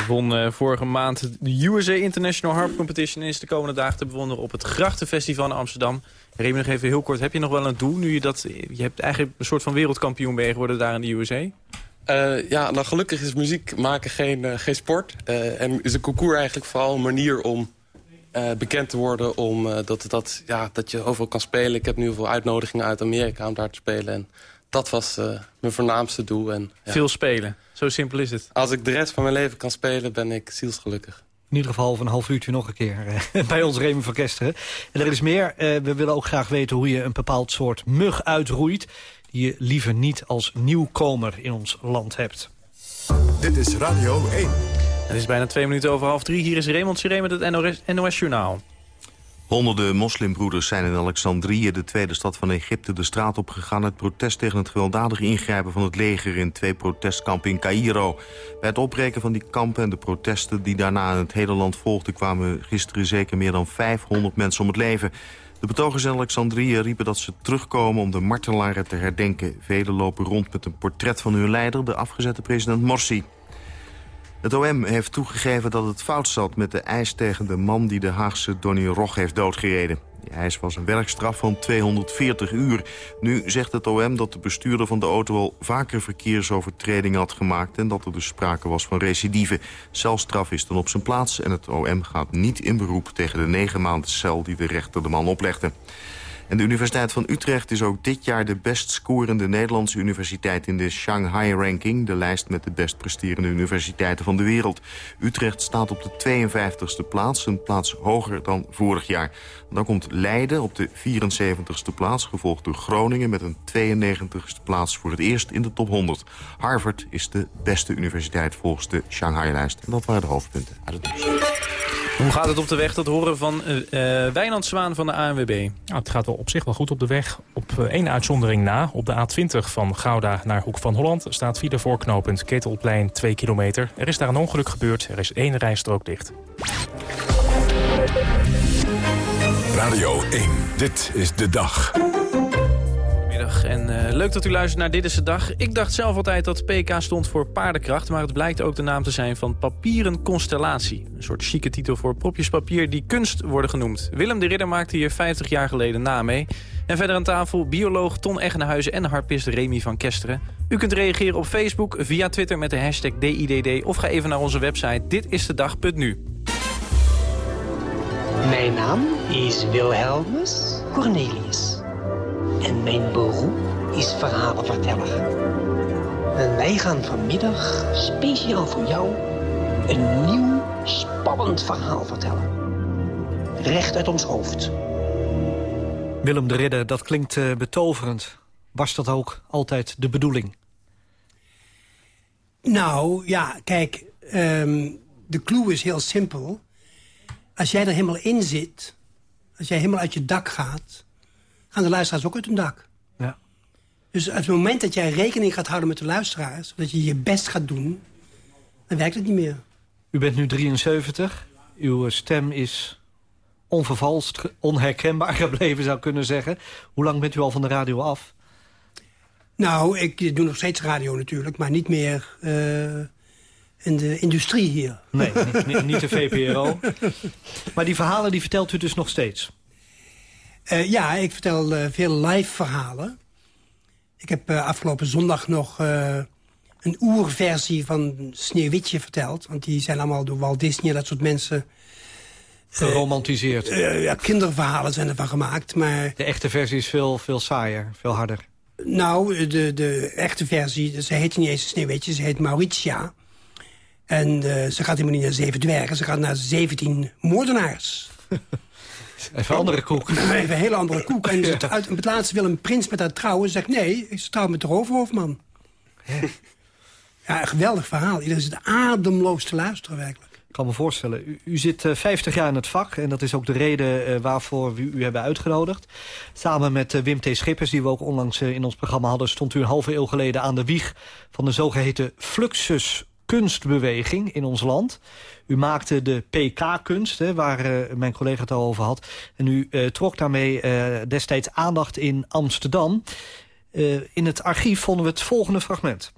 won vorige maand de USA International Harp Competition... en is de komende dagen te bewonderen op het Grachtenfestival in Amsterdam. Remy, nog even heel kort. Heb je nog wel een doel nu je dat... Je hebt eigenlijk een soort van wereldkampioen ben geworden daar in de USA? ja, nou gelukkig is muziek maken geen, geen sport. en is een concours eigenlijk vooral een manier om bekend te worden. Om, dat, dat, ja, dat je overal kan spelen. Ik heb nu veel uitnodigingen uit Amerika om daar te spelen. En dat was uh, mijn voornaamste doel. En, ja. Veel spelen, zo simpel is het. Als ik de rest van mijn leven kan spelen, ben ik zielsgelukkig. In ieder geval van een half uurtje nog een keer bij ons Remy van Kesteren. En er is meer. we willen ook graag weten hoe je een bepaald soort mug uitroeit... die je liever niet als nieuwkomer in ons land hebt. Dit is Radio 1. Het is bijna twee minuten over half drie. Hier is Raymond Siré met het NOS, NOS Journaal. Honderden moslimbroeders zijn in Alexandrië, de tweede stad van Egypte, de straat op gegaan. Het protest tegen het gewelddadig ingrijpen van het leger in twee protestkampen in Cairo. Bij het opbreken van die kampen en de protesten die daarna in het hele land volgden... kwamen gisteren zeker meer dan 500 mensen om het leven. De betogers in Alexandrië riepen dat ze terugkomen om de martelaren te herdenken. Velen lopen rond met een portret van hun leider, de afgezette president Morsi. Het OM heeft toegegeven dat het fout zat met de eis tegen de man... die de Haagse Donny Rog heeft doodgereden. Die eis was een werkstraf van 240 uur. Nu zegt het OM dat de bestuurder van de auto al vaker verkeersovertredingen had gemaakt... en dat er dus sprake was van recidive. Celstraf is dan op zijn plaats en het OM gaat niet in beroep... tegen de negen maanden cel die de rechter de man oplegde. En de Universiteit van Utrecht is ook dit jaar de best scorende Nederlandse universiteit in de Shanghai-ranking, de lijst met de best presterende universiteiten van de wereld. Utrecht staat op de 52e plaats, een plaats hoger dan vorig jaar. Dan komt Leiden op de 74e plaats, gevolgd door Groningen met een 92e plaats voor het eerst in de top 100. Harvard is de beste universiteit volgens de Shanghai-lijst. En dat waren de hoofdpunten uit het. Hoe gaat het op de weg? Dat horen van uh, Wijnand Zwaan van de ANWB. Nou, het gaat wel op zich wel goed op de weg. Op uh, één uitzondering na, op de A20 van Gouda naar Hoek van Holland... staat via voorknopend Ketelplein 2 kilometer. Er is daar een ongeluk gebeurd. Er is één rijstrook dicht. Radio 1, dit is de dag. En uh, leuk dat u luistert naar Dit is de Dag. Ik dacht zelf altijd dat PK stond voor paardenkracht... maar het blijkt ook de naam te zijn van papieren constellatie. Een soort chique titel voor propjes papier die kunst worden genoemd. Willem de Ridder maakte hier 50 jaar geleden na mee. En verder aan tafel bioloog Ton Eggenhuizen en harpist Remy van Kesteren. U kunt reageren op Facebook, via Twitter met de hashtag DIDD... of ga even naar onze website ditistedag.nu. Mijn naam is Wilhelmus Cornelius. En mijn beroep is verhalenverteller. En wij gaan vanmiddag speciaal voor jou een nieuw spannend verhaal vertellen. Recht uit ons hoofd. Willem de Ridder, dat klinkt uh, betoverend. Was dat ook altijd de bedoeling? Nou, ja, kijk, um, de clue is heel simpel. Als jij er helemaal in zit, als jij helemaal uit je dak gaat gaan de luisteraars ook uit hun dak. Ja. Dus op het moment dat jij rekening gaat houden met de luisteraars... dat je je best gaat doen, dan werkt het niet meer. U bent nu 73. Uw stem is onvervalst, onherkenbaar gebleven, zou ik kunnen zeggen. Hoe lang bent u al van de radio af? Nou, ik doe nog steeds radio natuurlijk, maar niet meer uh, in de industrie hier. Nee, niet, niet de VPRO. maar die verhalen die vertelt u dus nog steeds? Uh, ja, ik vertel uh, veel live verhalen. Ik heb uh, afgelopen zondag nog een oerversie van Sneeuwwitje verteld. Want die zijn allemaal door Walt Disney en dat soort mensen... Geromantiseerd. ja, kinderverhalen zijn ervan gemaakt, maar... De echte versie is veel, veel saaier, veel harder. Nou, de, de echte versie, ze heet niet eens Sneeuwwitje, ze heet Mauritia. En ze gaat helemaal niet naar zeven dwergen, ze gaat naar zeventien moordenaars. Even een andere koek. Even een hele andere koek. En ja. uit, het laatste wil een prins met haar trouwen. Zegt nee, ik trouw met de roofhoofdman. Ja, een geweldig verhaal. Iedereen zit ademloos te luisteren werkelijk. Ik kan me voorstellen. U, u zit uh, eh, 50 jaar in het vak. En dat is ook de reden uh, waarvoor we u hebben uitgenodigd. Samen met uh, Wim T. Schippers, die we ook onlangs in ons programma hadden... stond u een halve eeuw geleden aan de wieg van de zogeheten Fluxus kunstbeweging in ons land. U maakte de PK-kunst, waar uh, mijn collega het al over had. En u uh, trok daarmee uh, destijds aandacht in Amsterdam. in het archief vonden we het volgende fragment.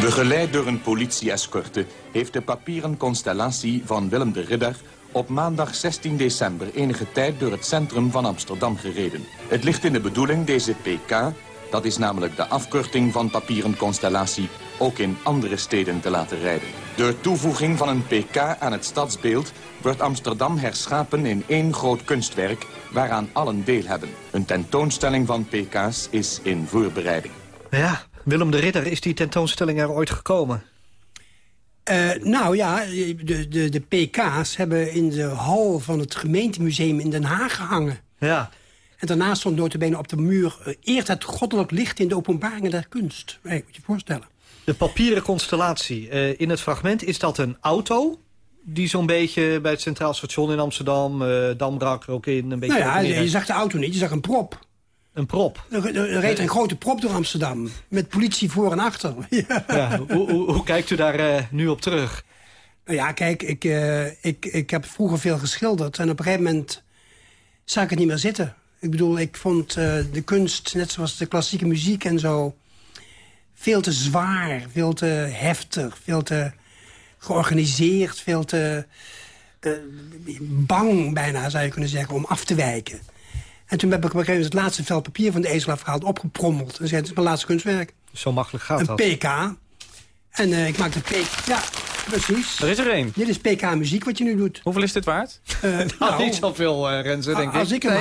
Begeleid door een politie-escorte heeft de papieren constellatie van Willem de Ridder op maandag 16 december enige tijd door het centrum van Amsterdam gereden. Het ligt in de bedoeling deze PK, dat is namelijk de afkorting van papieren constellatie, ook in andere steden te laten rijden. Door toevoeging van een PK aan het stadsbeeld wordt Amsterdam herschapen in één groot kunstwerk waaraan allen deel hebben. Een tentoonstelling van PK's is in voorbereiding. Ja, Willem de Ridder, is die tentoonstelling er ooit gekomen? Uh, nou ja, de, de, de PK's hebben in de hal van het gemeentemuseum in Den Haag gehangen. Ja. En daarnaast stond notabene op de muur... Uh, eert het goddelijk licht in de openbaringen der kunst. Hey, moet je voorstellen. De papieren constellatie. Uh, in het fragment is dat een auto die zo'n beetje bij het Centraal Station in Amsterdam... Uh, Damrak ook in, een beetje... Nou ja, je zag de auto niet, je zag een prop. Een prop? Er, er reed een grote prop door Amsterdam. Met politie voor en achter. ja. ja hoe, hoe, hoe, kijkt u daar uh, nu op terug? Nou ja, kijk, ik, ik, ik heb vroeger veel geschilderd. En op een gegeven moment zag ik het niet meer zitten. Ik bedoel, ik vond uh, de kunst, net zoals de klassieke muziek en zo... veel te zwaar, veel te heftig, veel te georganiseerd... veel te bang bijna, zou je kunnen zeggen, om af te wijken. En toen heb ik op een gegeven moment het laatste vel papier van de ezel afgehaald, opgeprommeld. En zei, het is mijn laatste kunstwerk. Zo makkelijk gaat een dat. Een PK. En uh, ik maakte PK. Ja, precies. Er is er één. Dit is PK-muziek wat je nu doet. Hoeveel is dit waard? Uh, nou, nou, niet zoveel, uh, Renze, denk als ik. Ik hem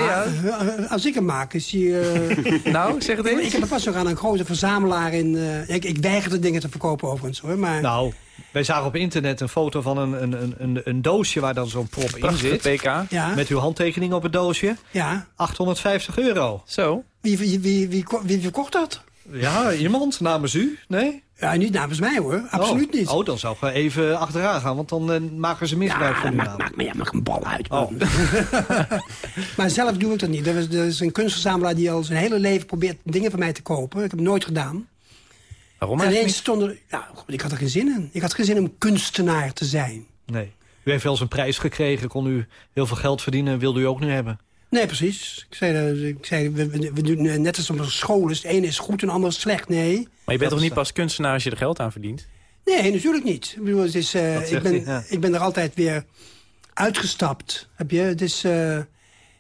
nee, ja. als ik hem maak, is hij... nou, zeg het eens. Ik heb er pas nog aan een grote verzamelaar in... ik, ik weiger de dingen te verkopen overigens, hoor. Maar... Nou, wij zagen op internet een foto van een, een, een, een doosje waar dan zo'n prop in zit. PK. Ja. Met uw handtekening op het doosje. Ja. 850 euro. Zo. Wie, wie, wie, wie, wie verkocht dat? Ja, iemand namens u? Nee? Ja, niet namens mij hoor. Absoluut oh. niet. Oh, dan zou ik even achteraan gaan, want dan uh, maken ze misbruik ja, van uw naam. Maak, ja, maak een bal uit. Oh. maar zelf doe ik dat niet. Er is, er is een kunstverzamelaar die al zijn hele leven probeert dingen van mij te kopen. Ik heb het nooit gedaan. Waarom en ineens stonden... Ja, ik had er geen zin in. Ik had geen zin om kunstenaar te zijn. Nee. U heeft wel eens een prijs gekregen. Kon u heel veel geld verdienen. Wilde u ook nu hebben? Nee, precies. Ik zei, ik zei we, we, we doen net als op een school. Dus het ene is goed en het andere is slecht. Nee. Maar je bent toch niet pas kunstenaar als je er geld aan verdient? Nee, natuurlijk niet. Ik, bedoel, het is, uh, ik, ben, hij, ja. ik ben er altijd weer uitgestapt. Heb je? Het is... Uh,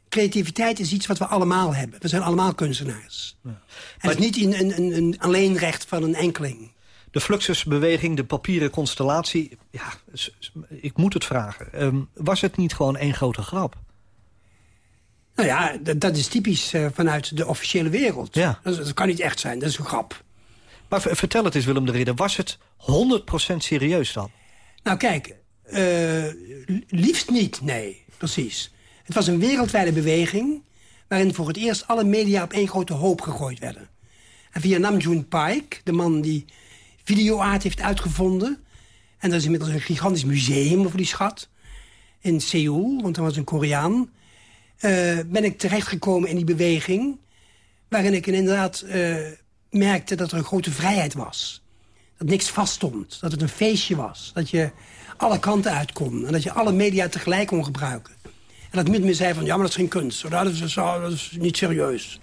creativiteit is iets wat we allemaal hebben. We zijn allemaal kunstenaars. Ja. En het is niet een, een, een alleenrecht van een enkeling. De Fluxusbeweging, de papieren constellatie... ja, ik moet het vragen. Um, was het niet gewoon één grote grap? Nou ja, dat, is typisch uh, vanuit de officiële wereld. Ja. Dat, dat, kan niet echt zijn, dat is een grap. Maar vertel het eens, Willem de Ridder. Was het 100% serieus dan? Nou kijk, uh, liefst niet, nee, precies. Het was een wereldwijde beweging... waarin voor het eerst alle media op één grote hoop gegooid werden. En via Namjoon Paik, de man die videoart heeft uitgevonden... en er is inmiddels een gigantisch museum over die schat... in Seoul, want hij was een Koreaan... Uh, ben ik terechtgekomen in die beweging... waarin ik inderdaad uh, merkte dat er een grote vrijheid was. Dat niks vaststond, dat het een feestje was. Dat je alle kanten uit kon en dat je alle media tegelijk kon gebruiken. En dat men zei van, ja, maar dat is geen kunst. Dat is, dat is niet serieus.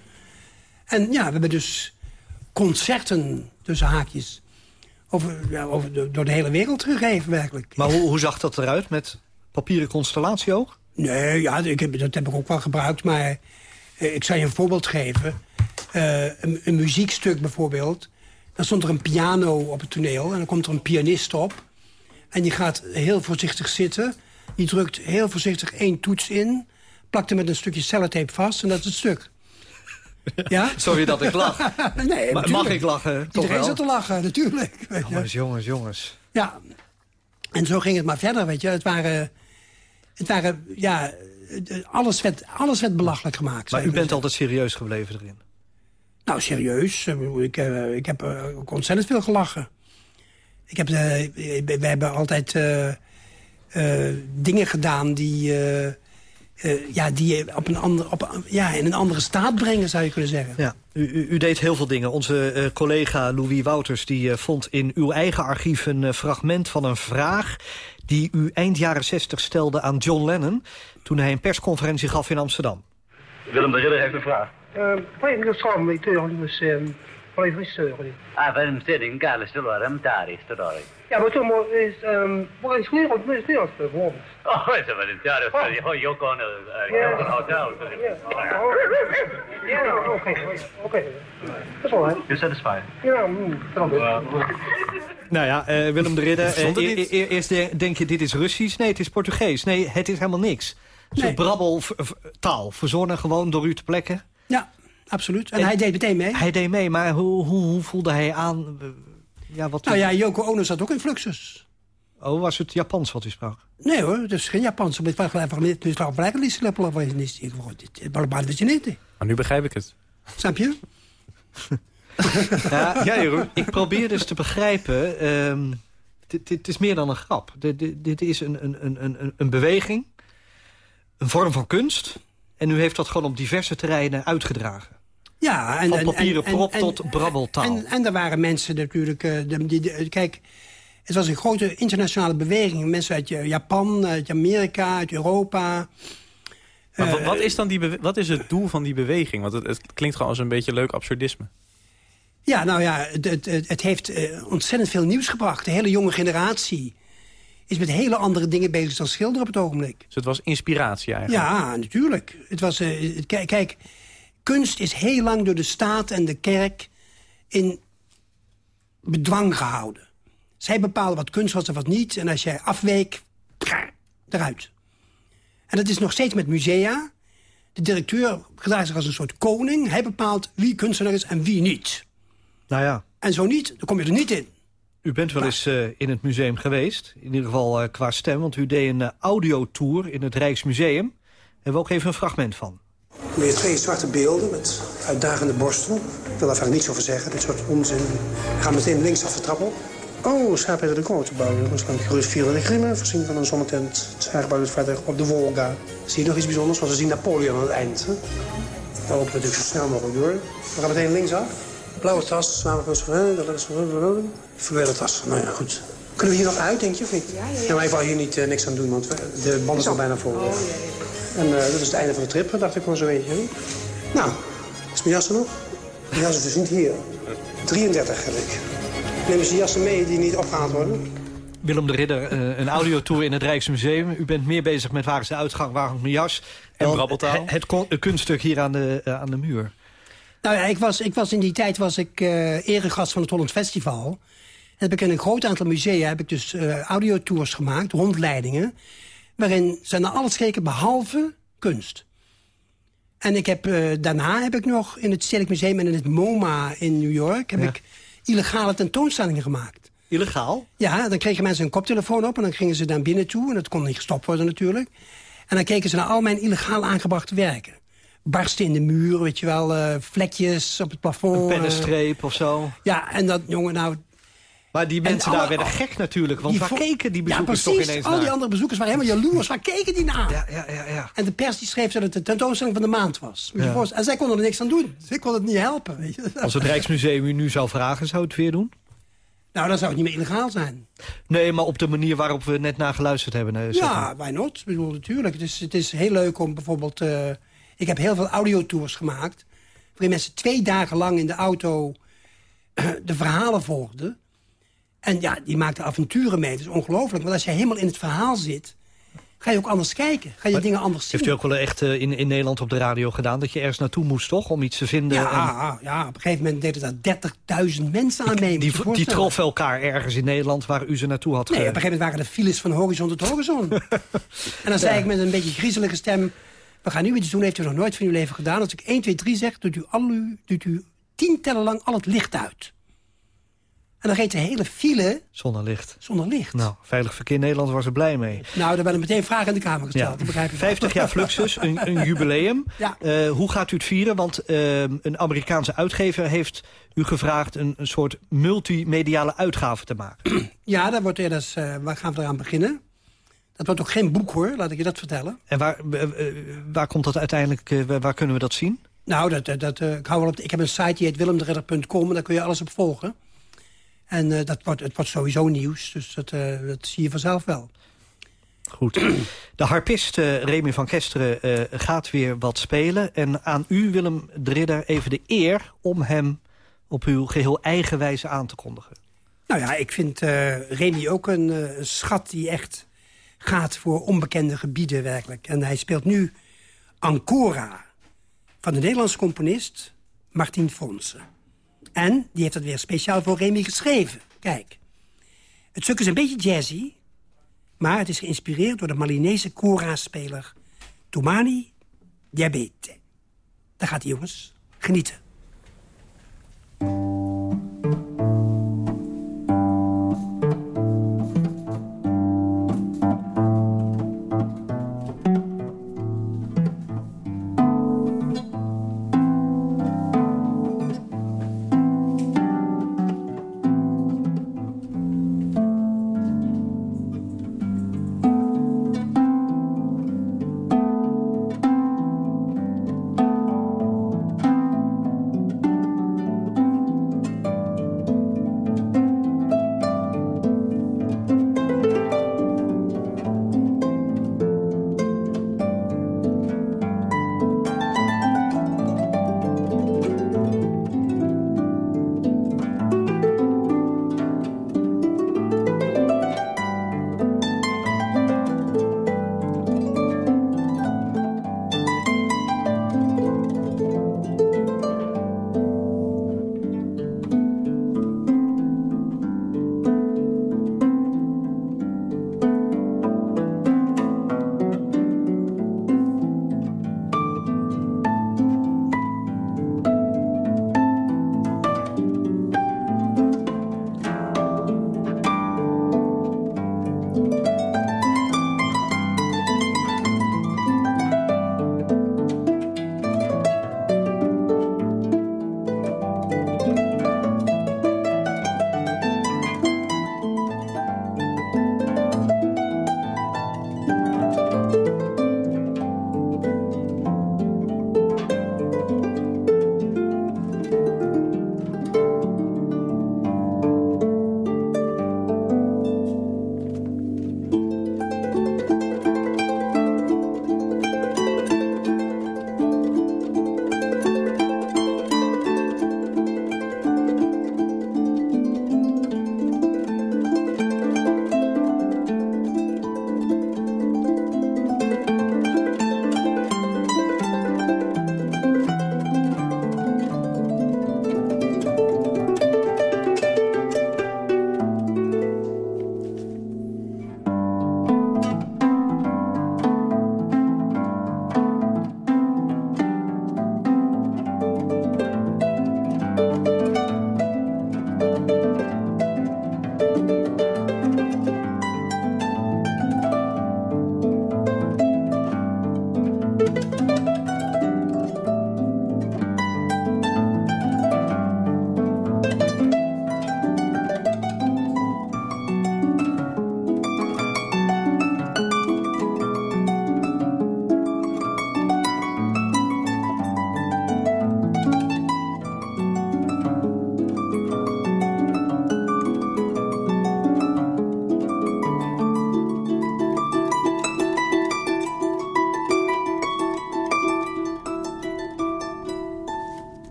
En ja, we hebben dus concerten, tussen haakjes... Over, ja, over de, door de hele wereld gegeven, werkelijk. Maar hoe, hoe zag dat eruit met papieren constellatie ook? Nee, ja, ik heb, dat heb ik ook wel gebruikt. Maar eh, ik zal je een voorbeeld geven. Uh, een, een, muziekstuk bijvoorbeeld. Dan stond er een piano op het toneel. En dan komt er een pianist op. En die gaat heel voorzichtig zitten. Die drukt heel voorzichtig één toets in. Plakt hem met een stukje sellotape vast. En dat is het stuk. Ja? Sorry dat ik lach. nee, maar, mag ik lachen? Iedereen zit te lachen, natuurlijk. Jongens, jongens, jongens. Ja. En zo ging het maar verder, weet je. Het waren... Het waren, ja, alles werd, alles werd belachelijk gemaakt. Maar u bent altijd serieus gebleven erin? Nou, serieus. Ik, ik heb ook ontzettend veel gelachen. Ik heb, we hebben altijd uh, uh, dingen gedaan die, uh, ja, die op een ander, op, ja, in een andere staat brengen, zou je kunnen zeggen. Ja, u, u, u deed heel veel dingen. Onze collega Louis Wouters die, vond in uw eigen archief een fragment van een vraag die u eind jaren 60 stelde aan John Lennon... toen hij een persconferentie gaf in Amsterdam. Willem de Ridder heeft een vraag. Uh, with John was um, Friseur. Ah, då, en tarif det då. Ja, maar toen is, um, wat is op is weer op de grond. Oh, det var en tarif. Jag har ju kan jag kan hotell. Ja, oké, oké. Dat is wel hè. You satisfied? Ja, mm, dat is Nou ja, eh, Willem de Ridder, er eh, niet? e- e- eerst de- denk je dit is Russisch. Nee, het is Portugees. Nee, het is helemaal niks. Een soort brabbeltaal, verzonnen gewoon door u te plekken. Ja, absoluut. En, hij deed meteen mee. Hij deed mee, maar hoe, hoe, hoe voelde hij aan? eh, Ja, wat Nou ja, Yoko Ono zat ook in Fluxus. Oh, was het Japans wat u sprak? Nee hoor, het is geen Japans. Het was gewoon even het niet. Ik word dit, maar weet je niet. Maar nu begrijp ik het. Snap je? Ja, ja, Jeroen. Ik probeer dus te begrijpen... ehm, dit, dit is meer dan een grap. Dit, dit, dit is een, een, een, een, een beweging, een vorm van kunst... en u heeft dat gewoon op diverse terreinen uitgedragen. Ja, en, Van en- papieren en- prop en- tot brabbeltaal. En, en er waren mensen natuurlijk... eh, die, die- die- kijk, het was een grote internationale beweging. Mensen uit eh, Japan, uit Amerika, uit Europa. Maar wat, Eh, wat is dan die wat is het doel van die beweging? Want het, het klinkt gewoon als een beetje leuk absurdisme. Ja, nou ja, het, het, het, heeft eh, ontzettend veel nieuws gebracht. De hele jonge generatie is met hele andere dingen bezig dan schilderen op het ogenblik. Dus het was inspiratie eigenlijk. Ja, natuurlijk. Het was, eh, het- kijk, kijk, kunst is heel lang door de staat en de kerk in bedwang gehouden. Zij bepalen wat kunst was en wat niet. En als jij afweek, prrr, eruit. En dat is nog steeds met musea. De directeur gedraagt zich als een soort koning. Hij bepaalt wie kunstenaar is en wie niet. Nou ja. En zo niet, dan kom je er niet in. U bent wel eens eh, in het museum geweest. In ieder geval eh, qua stem, want u deed een eh, audiotour in het Rijksmuseum. Daar hebben we ook even een fragment van. Weer twee zwarte beelden met uitdagende borsten. Ik wil daar verder niets over zeggen, dit soort onzin. We gaan meteen linksaf de trap op. Oh, Schaapheder de Grote bouwen. Ons kan gerust vieren de grimmen, voorzien van een zonnetent. Het hergebouwde vaartuig op de Volga. Zie je nog iets bijzonders? Want we zien Napoleon aan het eind. Hè? Dan lopen we natuurlijk zo snel mogelijk door. We gaan meteen linksaf. Blauwe tas, samenkomst van... Dat is Verweerde tas. Nou ja, goed. Kunnen we hier nog uit, denk je, of niet? Ja, ja, maar ik wil hier niet eh, niks aan doen, want de band is al bijna vol. En eh, dat is het einde van de trip, dacht ik wel zo eentje. Nou, is mijn jas er nog? Mijn jas is dus niet hier. 33 heb ik. Neem eens de jassen mee die niet opgehaald worden. Willem de Ridder, eh, een audiotour in het Rijksmuseum. U bent meer bezig met waar is de uitgang, waar hangt mijn jas. En brabbeltaal. Het, het kon- het kunststuk hier aan de, aan de muur. Nou ja, ik was, ik was in die tijd was ik eh eregast van het Holland Festival. heb ik in een groot aantal musea heb ik dus eh audiotours gemaakt, rondleidingen. Waarin ze naar alles gekeken behalve kunst. En ik heb, eh, daarna heb ik nog in het Stedelijk Museum en in het MoMA in New York... heb Ja. ik illegale tentoonstellingen gemaakt. Illegaal? Ja, dan kregen mensen een koptelefoon op en dan gingen ze daar binnen toe. En dat kon niet gestopt worden natuurlijk. En dan keken ze naar al mijn illegaal aangebrachte werken. Barsten in de muur, weet je wel, eh, vlekjes op het plafond. Een eh, pennenstreep of zo. ja, en dat, jongen, nou... Maar die En mensen alle- daar werden gek natuurlijk. Want die waar keken die ja, bezoekers precies, toch ineens al die naar? andere bezoekers waren helemaal jaloers. Waar keken die naar? Ja, ja, ja, ja. En de pers die schreef dat het de tentoonstelling van de maand was. Moet je Ja. voorstellen. En zij konden er niks aan doen. Dus ik kon het niet helpen. Weet je. Als het Rijksmuseum u nu zou vragen, zou het weer doen? Nou, dan zou het niet meer illegaal zijn. Nee, maar op de manier waarop we net naar geluisterd hebben. eh, Ja, maar. why not? Ik bedoel, natuurlijk. Het is, het is heel leuk om bijvoorbeeld... ik heb heel veel audiotours gemaakt... waarin mensen twee dagen lang in de auto de verhalen volgden. En ja, die maakten avonturen mee. Dat is ongelooflijk. Want als je helemaal in het verhaal zit... ga je ook anders kijken. Ga je dingen anders zien. Heeft u ook wel echt eh, in, in Nederland op de radio gedaan... dat je ergens naartoe moest, toch? Om iets te vinden. en Ja, ja, op een gegeven moment deden daar 30.000 mensen aan mee. die, die troffen elkaar ergens in Nederland... waar u ze naartoe had Nee, op een gegeven moment waren de files van horizon tot horizon. en dan zei ik met een beetje griezelige stem... we gaan nu iets doen, heeft u nog nooit van uw leven gedaan. Als ik 1, 2, 3 zeg, doet u, al uw, doet u tientallen lang al het licht uit. En dan reed de hele file Zonder licht. zonder licht. Nou, Veilig Verkeer Nederland was er blij mee. Nou, daar werden meteen vragen in de Kamer gesteld. Ja. Dat begrijp je wel. 50 jaar Fluxus, een, een jubileum. Ja. Eh, hoe gaat u het vieren? Want eh, een Amerikaanse uitgever heeft u gevraagd... een, een soort multimediale uitgave te maken. Ja, daar wordt eerder, eh, waar gaan we eraan beginnen? Dat wordt ook geen boek, hoor. Laat ik je dat vertellen. En waar, eh, eh, waar komt dat uiteindelijk... eh, waar- kunnen we dat zien? Nou, dat, dat, ik, hou wel op, ik heb een site die heet willemderedder.com en daar kun je alles op volgen. En dat wordt, het wordt sowieso nieuws, dus dat, dat zie je vanzelf wel. Goed. De harpist Remy van Kesteren gaat weer wat spelen. En aan u, Willem de Ridder, even de eer om hem op uw geheel eigen wijze aan te kondigen? Nou ja, ik vind Remy ook een, schat die echt gaat voor onbekende gebieden werkelijk. En hij speelt nu Ancora van de Nederlandse componist Martin Fonse. En die heeft dat weer speciaal voor Remy geschreven. Kijk, het stuk is een beetje jazzy... maar het is geïnspireerd door de Malinese Cora-speler Toumani Diabete. Daar gaat hij, jongens. Genieten.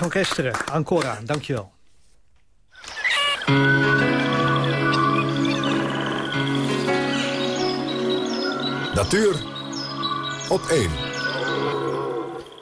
Van Kesteren, Ancora, dankjewel. Natuur op 1.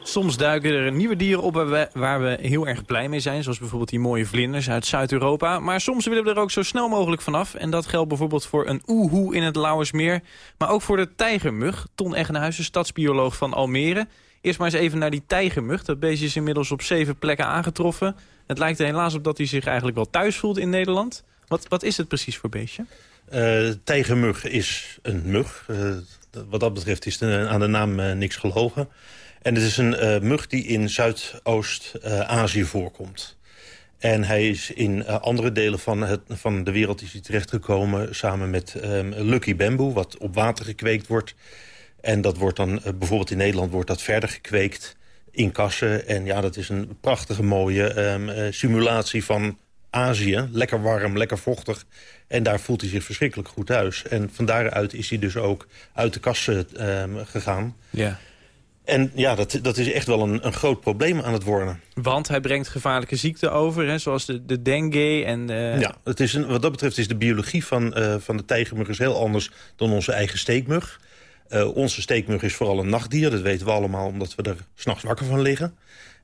Soms duiken er nieuwe dieren op waar we, waar we heel erg blij mee zijn. Zoals bijvoorbeeld die mooie vlinders uit Zuid-Europa. Maar soms willen we er ook zo snel mogelijk vanaf. En dat geldt bijvoorbeeld voor een oehoe in het Lauwersmeer. Maar ook voor de tijgermug. Ton Eggenhuizen, stadsbioloog van Almere. Eerst maar eens even naar die tijgermug. Dat beestje is inmiddels op zeven plekken aangetroffen. Het lijkt er helaas op dat hij zich eigenlijk wel thuis voelt in Nederland. Wat, wat is het precies voor beestje? Uh, tijgermug is een mug. Uh, wat dat betreft is de, aan de naam uh, niks gelogen. En het is een mug die in Zuidoost-Azië voorkomt. En hij is in andere delen van, het, van de wereld is hij terechtgekomen... samen met um, Lucky Bamboo, wat op water gekweekt wordt. En dat wordt dan, bijvoorbeeld in Nederland, wordt dat verder gekweekt in kassen. En ja, dat is een prachtige mooie um, simulatie van Azië. Lekker warm, lekker vochtig. En daar voelt hij zich verschrikkelijk goed thuis. En van daaruit is hij dus ook uit de kassen um, gegaan. Ja. En ja, dat, dat is echt wel een, een groot probleem aan het worden. Want hij brengt gevaarlijke ziekten over, hè, zoals de, de dengue. En, uh... Ja, het is een, wat dat betreft is de biologie van, uh, van de tijgermug is heel anders dan onze eigen steekmug. Uh, onze steekmug is vooral een nachtdier, dat weten we allemaal omdat we er s'nachts wakker van liggen.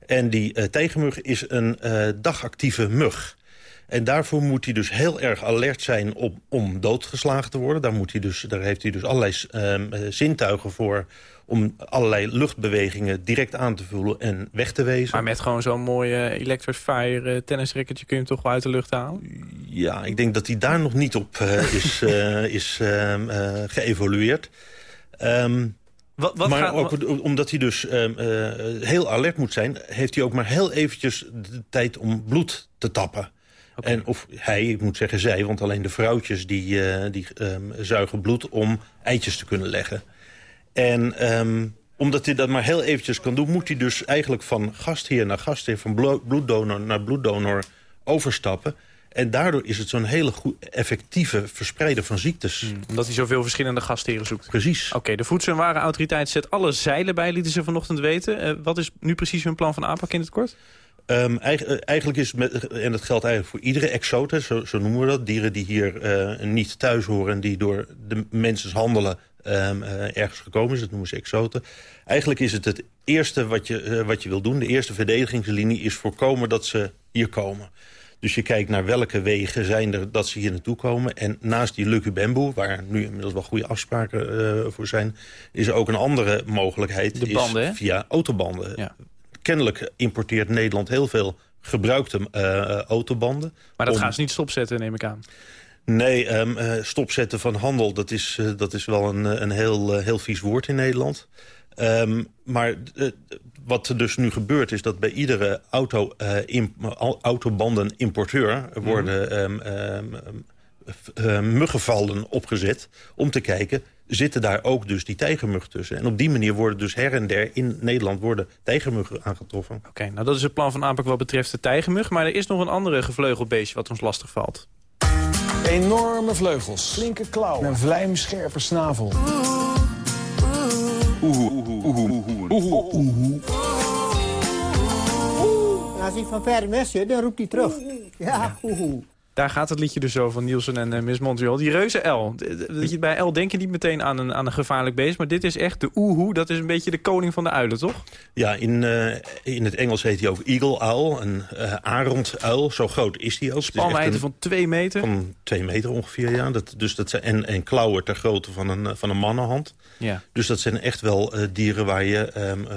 En die tijgermug is een dagactieve mug. En daarvoor moet hij dus heel erg alert zijn op, om doodgeslagen te worden. Daar, moet hij dus, daar heeft hij dus allerlei uh, zintuigen voor om allerlei luchtbewegingen direct aan te voelen en weg te wezen. Maar met gewoon zo'n mooie Electric Fire uh, tennisracketje kun je hem toch wel uit de lucht halen? Ja, ik denk dat hij daar nog niet op uh, is, is ehm, geëvolueerd. Um, wat, wat maar gaat, ook, omdat hij dus um, heel alert moet zijn... heeft hij ook maar heel eventjes de tijd om bloed te tappen. En of hij, ik moet zeggen zij, want alleen de vrouwtjes die, uh, die um, zuigen bloed om eitjes te kunnen leggen. En um, omdat hij dat maar heel eventjes kan doen, moet hij dus eigenlijk van gastheer naar gastheer, van bloeddonor naar bloeddonor overstappen. En daardoor is het zo'n hele goed, effectieve verspreider van ziektes. Hmm, omdat hij zoveel verschillende gastheren zoekt. Precies. Oké, okay, de Voedsel- en Warenautoriteit zet alle zeilen bij, lieten ze vanochtend weten. Uh, wat is nu precies hun plan van aanpak in het kort? Um, eigenlijk is, met, en dat geldt eigenlijk voor iedere exote, zo, zo noemen we dat. Dieren die hier uh, niet thuis horen en die door de mensen handelen um, uh, ergens gekomen is. Dat noemen ze exoten. Eigenlijk is het het eerste wat je, uh, wat je wil doen. De eerste verdedigingslinie is voorkomen dat ze hier komen. Dus je kijkt naar welke wegen zijn er dat ze hier naartoe komen. En naast die Lucky Bamboo, waar nu inmiddels wel goede afspraken voor zijn... is er ook een andere mogelijkheid. De banden, is via autobanden. Ja kennelijk importeert Nederland heel veel gebruikte uh, autobanden. Maar dat gaan ze niet stopzetten, neem ik aan. Nee, um, uh, stopzetten van handel, dat is, dat is wel een, een heel, heel vies woord in Nederland. Um, maar wat er dus nu gebeurt is dat bij iedere auto, imp autobandenimporteur... worden mm -hmm. muggenvallen opgezet om te kijken zitten daar ook dus die tijgermug tussen. En op die manier worden dus her en der in Nederland worden tijgermuggen aangetroffen. Oké, nou dat is het plan van aanpak wat betreft de tijgermug. Maar er is nog een andere gevleugelbeestje wat ons lastig valt. Enorme vleugels, flinke klauwen, een vlijmscherpe snavel. Oeh, oeh, oeh, oeh, oeh. Als hij van ver weg zit, dan roept hij terug. Ja, oeh. Daar gaat het liedje dus zo van Nielsen en uh, Miss Montreal. Die reuze L. Bij L denk je niet meteen aan een, aan een gevaarlijk beest. Maar dit is echt de oehoe. Dat is een beetje de koning van de uilen, toch? Ja, in, uh, in het Engels heet hij ook eagle uil. Een uh, aronduil. Zo groot is hij ook. Spanwijdte van twee meter? Van twee meter ongeveer, ja. Dat, dus dat zijn, en, en klauwen ter grootte van een, van een mannenhand. Ja. Dus dat zijn echt wel dieren waar je, um,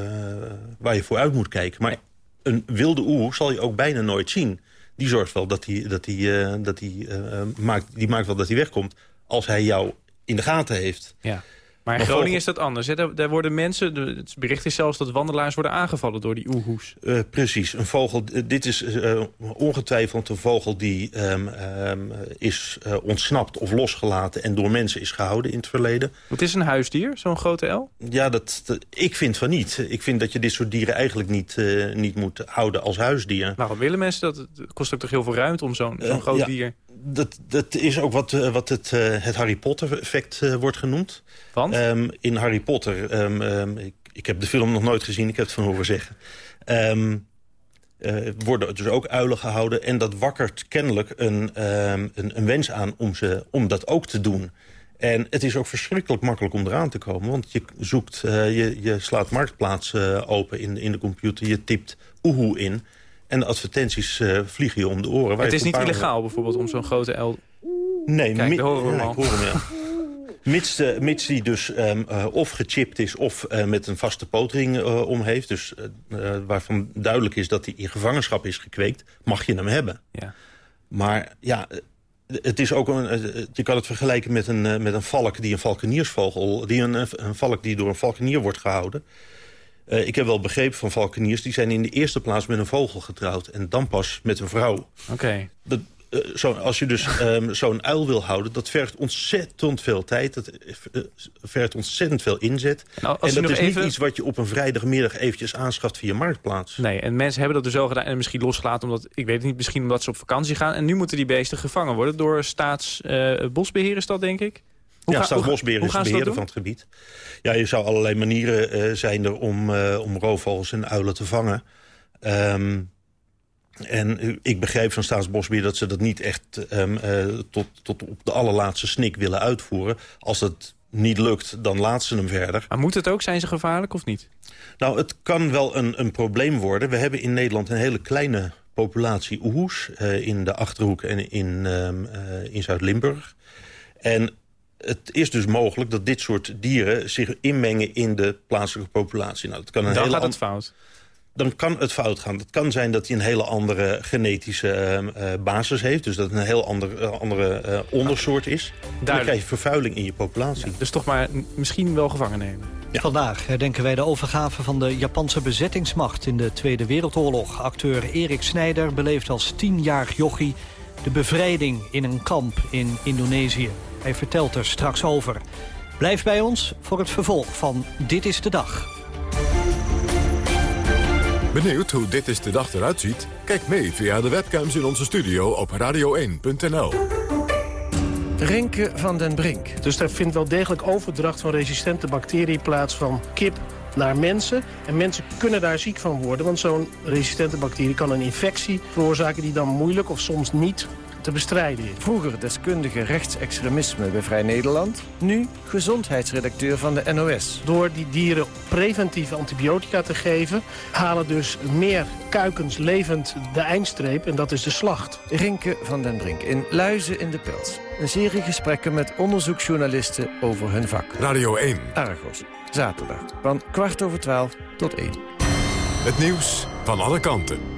waar je voor uit moet kijken. Maar een wilde oehoe zal je ook bijna nooit zien die zorgt wel dat hij, dat hij, uh, dat hij, uh, maakt, die maakt wel dat hij wegkomt als hij jou in de gaten heeft. Ja. Maar in Groningen is dat anders. Hè? Daar, daar, worden mensen, het bericht is zelfs dat wandelaars worden aangevallen door die oehoes. Uh, precies. Een vogel, dit is uh, ongetwijfeld een vogel die um, um, is uh, ontsnapt of losgelaten en door mensen is gehouden in het verleden. Het is een huisdier, zo'n grote L? Ja, dat, dat, ik vind van niet. Ik vind dat je dit soort dieren eigenlijk niet, niet moet houden als huisdier. Waarom willen mensen dat? Het kost ook toch heel veel ruimte om zo'n zo'n groot ja, dier? Dat, dat is ook wat, wat het, het Harry Potter effect wordt genoemd. Want? Um, in Harry Potter, um, um, ik, ik, heb de film nog nooit gezien, ik heb het van horen zeggen... Uh, worden dus ook uilen gehouden. En dat wakkert kennelijk een, een, een, wens aan om, ze, om dat ook te doen. En het is ook verschrikkelijk makkelijk om eraan te komen. Want je, zoekt, uh, je, je slaat Marktplaats uh, open in, in de computer. Je typt Oehoe in. En de advertenties uh, vliegen je om de oren. het is niet illegaal bijvoorbeeld om zo'n grote L... Nee, Kijk, horen we ja, al. ik hoor hem, ja. Mits, mits die dus um, uh, of gechipt is of uh, met een vaste pootring om heeft... dus waarvan duidelijk is dat hij in gevangenschap is gekweekt... mag je hem hebben. Ja. Maar ja, het is ook een, je kan het vergelijken met een, met een valk die een valkeniersvogel... Die een, een valk die door een valkenier wordt gehouden. Uh, ik heb wel begrepen van valkeniers... die zijn in de eerste plaats met een vogel getrouwd... en dan pas met een vrouw. Oké. Okay. Uh, zo, als je dus um, zo'n uil wil houden, dat vergt ontzettend veel tijd. Dat uh, vergt ontzettend veel inzet. Nou, en dat is even... niet iets wat je op een vrijdagmiddag eventjes aanschaft via Marktplaats. Nee, en mensen hebben dat dus wel gedaan en misschien losgelaten... omdat, ik weet het niet, misschien omdat ze op vakantie gaan. En nu moeten die beesten gevangen worden door staatsbosbeheer, is dat denk ik? Hoe ja, Staatsbosbeheer is de beheerder van het gebied. Ja, je zou allerlei manieren uh, zijn er om, uh, om roofvogels en uilen te vangen. Um, en ik begrijp van Staatsbosbeheer dat ze dat niet echt um, uh, tot, tot op de allerlaatste snik willen uitvoeren. Als het niet lukt, dan laten ze hem verder. Maar moet het ook? Zijn ze gevaarlijk of niet? Nou, het kan wel een, een probleem worden. We hebben in Nederland een hele kleine populatie oehoes... Uh, in de Achterhoek en in, um, uh, in Zuid-Limburg. En het is dus mogelijk dat dit soort dieren zich inmengen in de plaatselijke populatie. Nou, dat kan een dan hele gaat het fout. Dan kan het fout gaan. Het kan zijn dat hij een hele andere genetische uh, basis heeft. Dus dat het een heel ander, uh, andere uh, ondersoort is. Dan krijg je vervuiling in je populatie. Ja, dus toch maar misschien wel gevangen nemen. Ja. Vandaag herdenken wij de overgave van de Japanse bezettingsmacht in de Tweede Wereldoorlog. Acteur Erik Snijder beleeft als tienjarig jochie de bevrijding in een kamp in Indonesië. Hij vertelt er straks over. Blijf bij ons voor het vervolg van Dit is de Dag. Benieuwd hoe Dit is de Dag eruit ziet? Kijk mee via de webcams in onze studio op radio1.nl. Renke van den Brink. Dus daar vindt wel degelijk overdracht van resistente bacteriën plaats van kip naar mensen. En mensen kunnen daar ziek van worden, want zo'n resistente bacterie kan een infectie veroorzaken die dan moeilijk of soms niet te bestrijden is. Vroeger deskundige rechtsextremisme bij Vrij Nederland. Nu gezondheidsredacteur van de NOS. Door die dieren preventieve antibiotica te geven... halen dus meer kuikens levend de eindstreep en dat is de slacht. Rinke van den Brink in Luizen in de Pels. Een serie gesprekken met onderzoeksjournalisten over hun vak. Radio 1. Argos. Zaterdag van kwart over twaalf tot één. Het nieuws van alle kanten.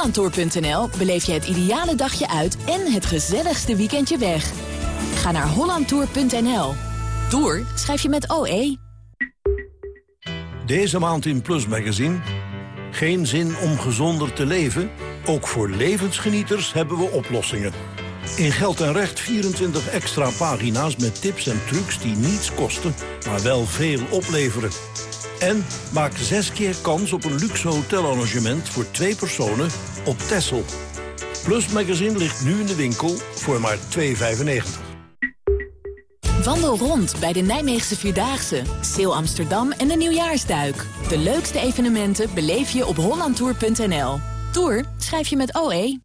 hollandtour.nl beleef je het ideale dagje uit en het gezelligste weekendje weg. Ga naar hollandtour.nl. Tour schrijf je met OE. Deze maand in Plus Magazine. Geen zin om gezonder te leven? Ook voor levensgenieters hebben we oplossingen. In Geld en Recht 24 extra pagina's met tips en trucs die niets kosten, maar wel veel opleveren. En maak zes keer kans op een luxe hotelarrangement voor twee personen op Texel. Plus Magazine ligt nu in de winkel voor maar 2,95. Wandel rond bij de Nijmeegse Vierdaagse, Seel Amsterdam en de Nieuwjaarsduik. De leukste evenementen beleef je op hollandtour.nl. Tour schrijf je met OE.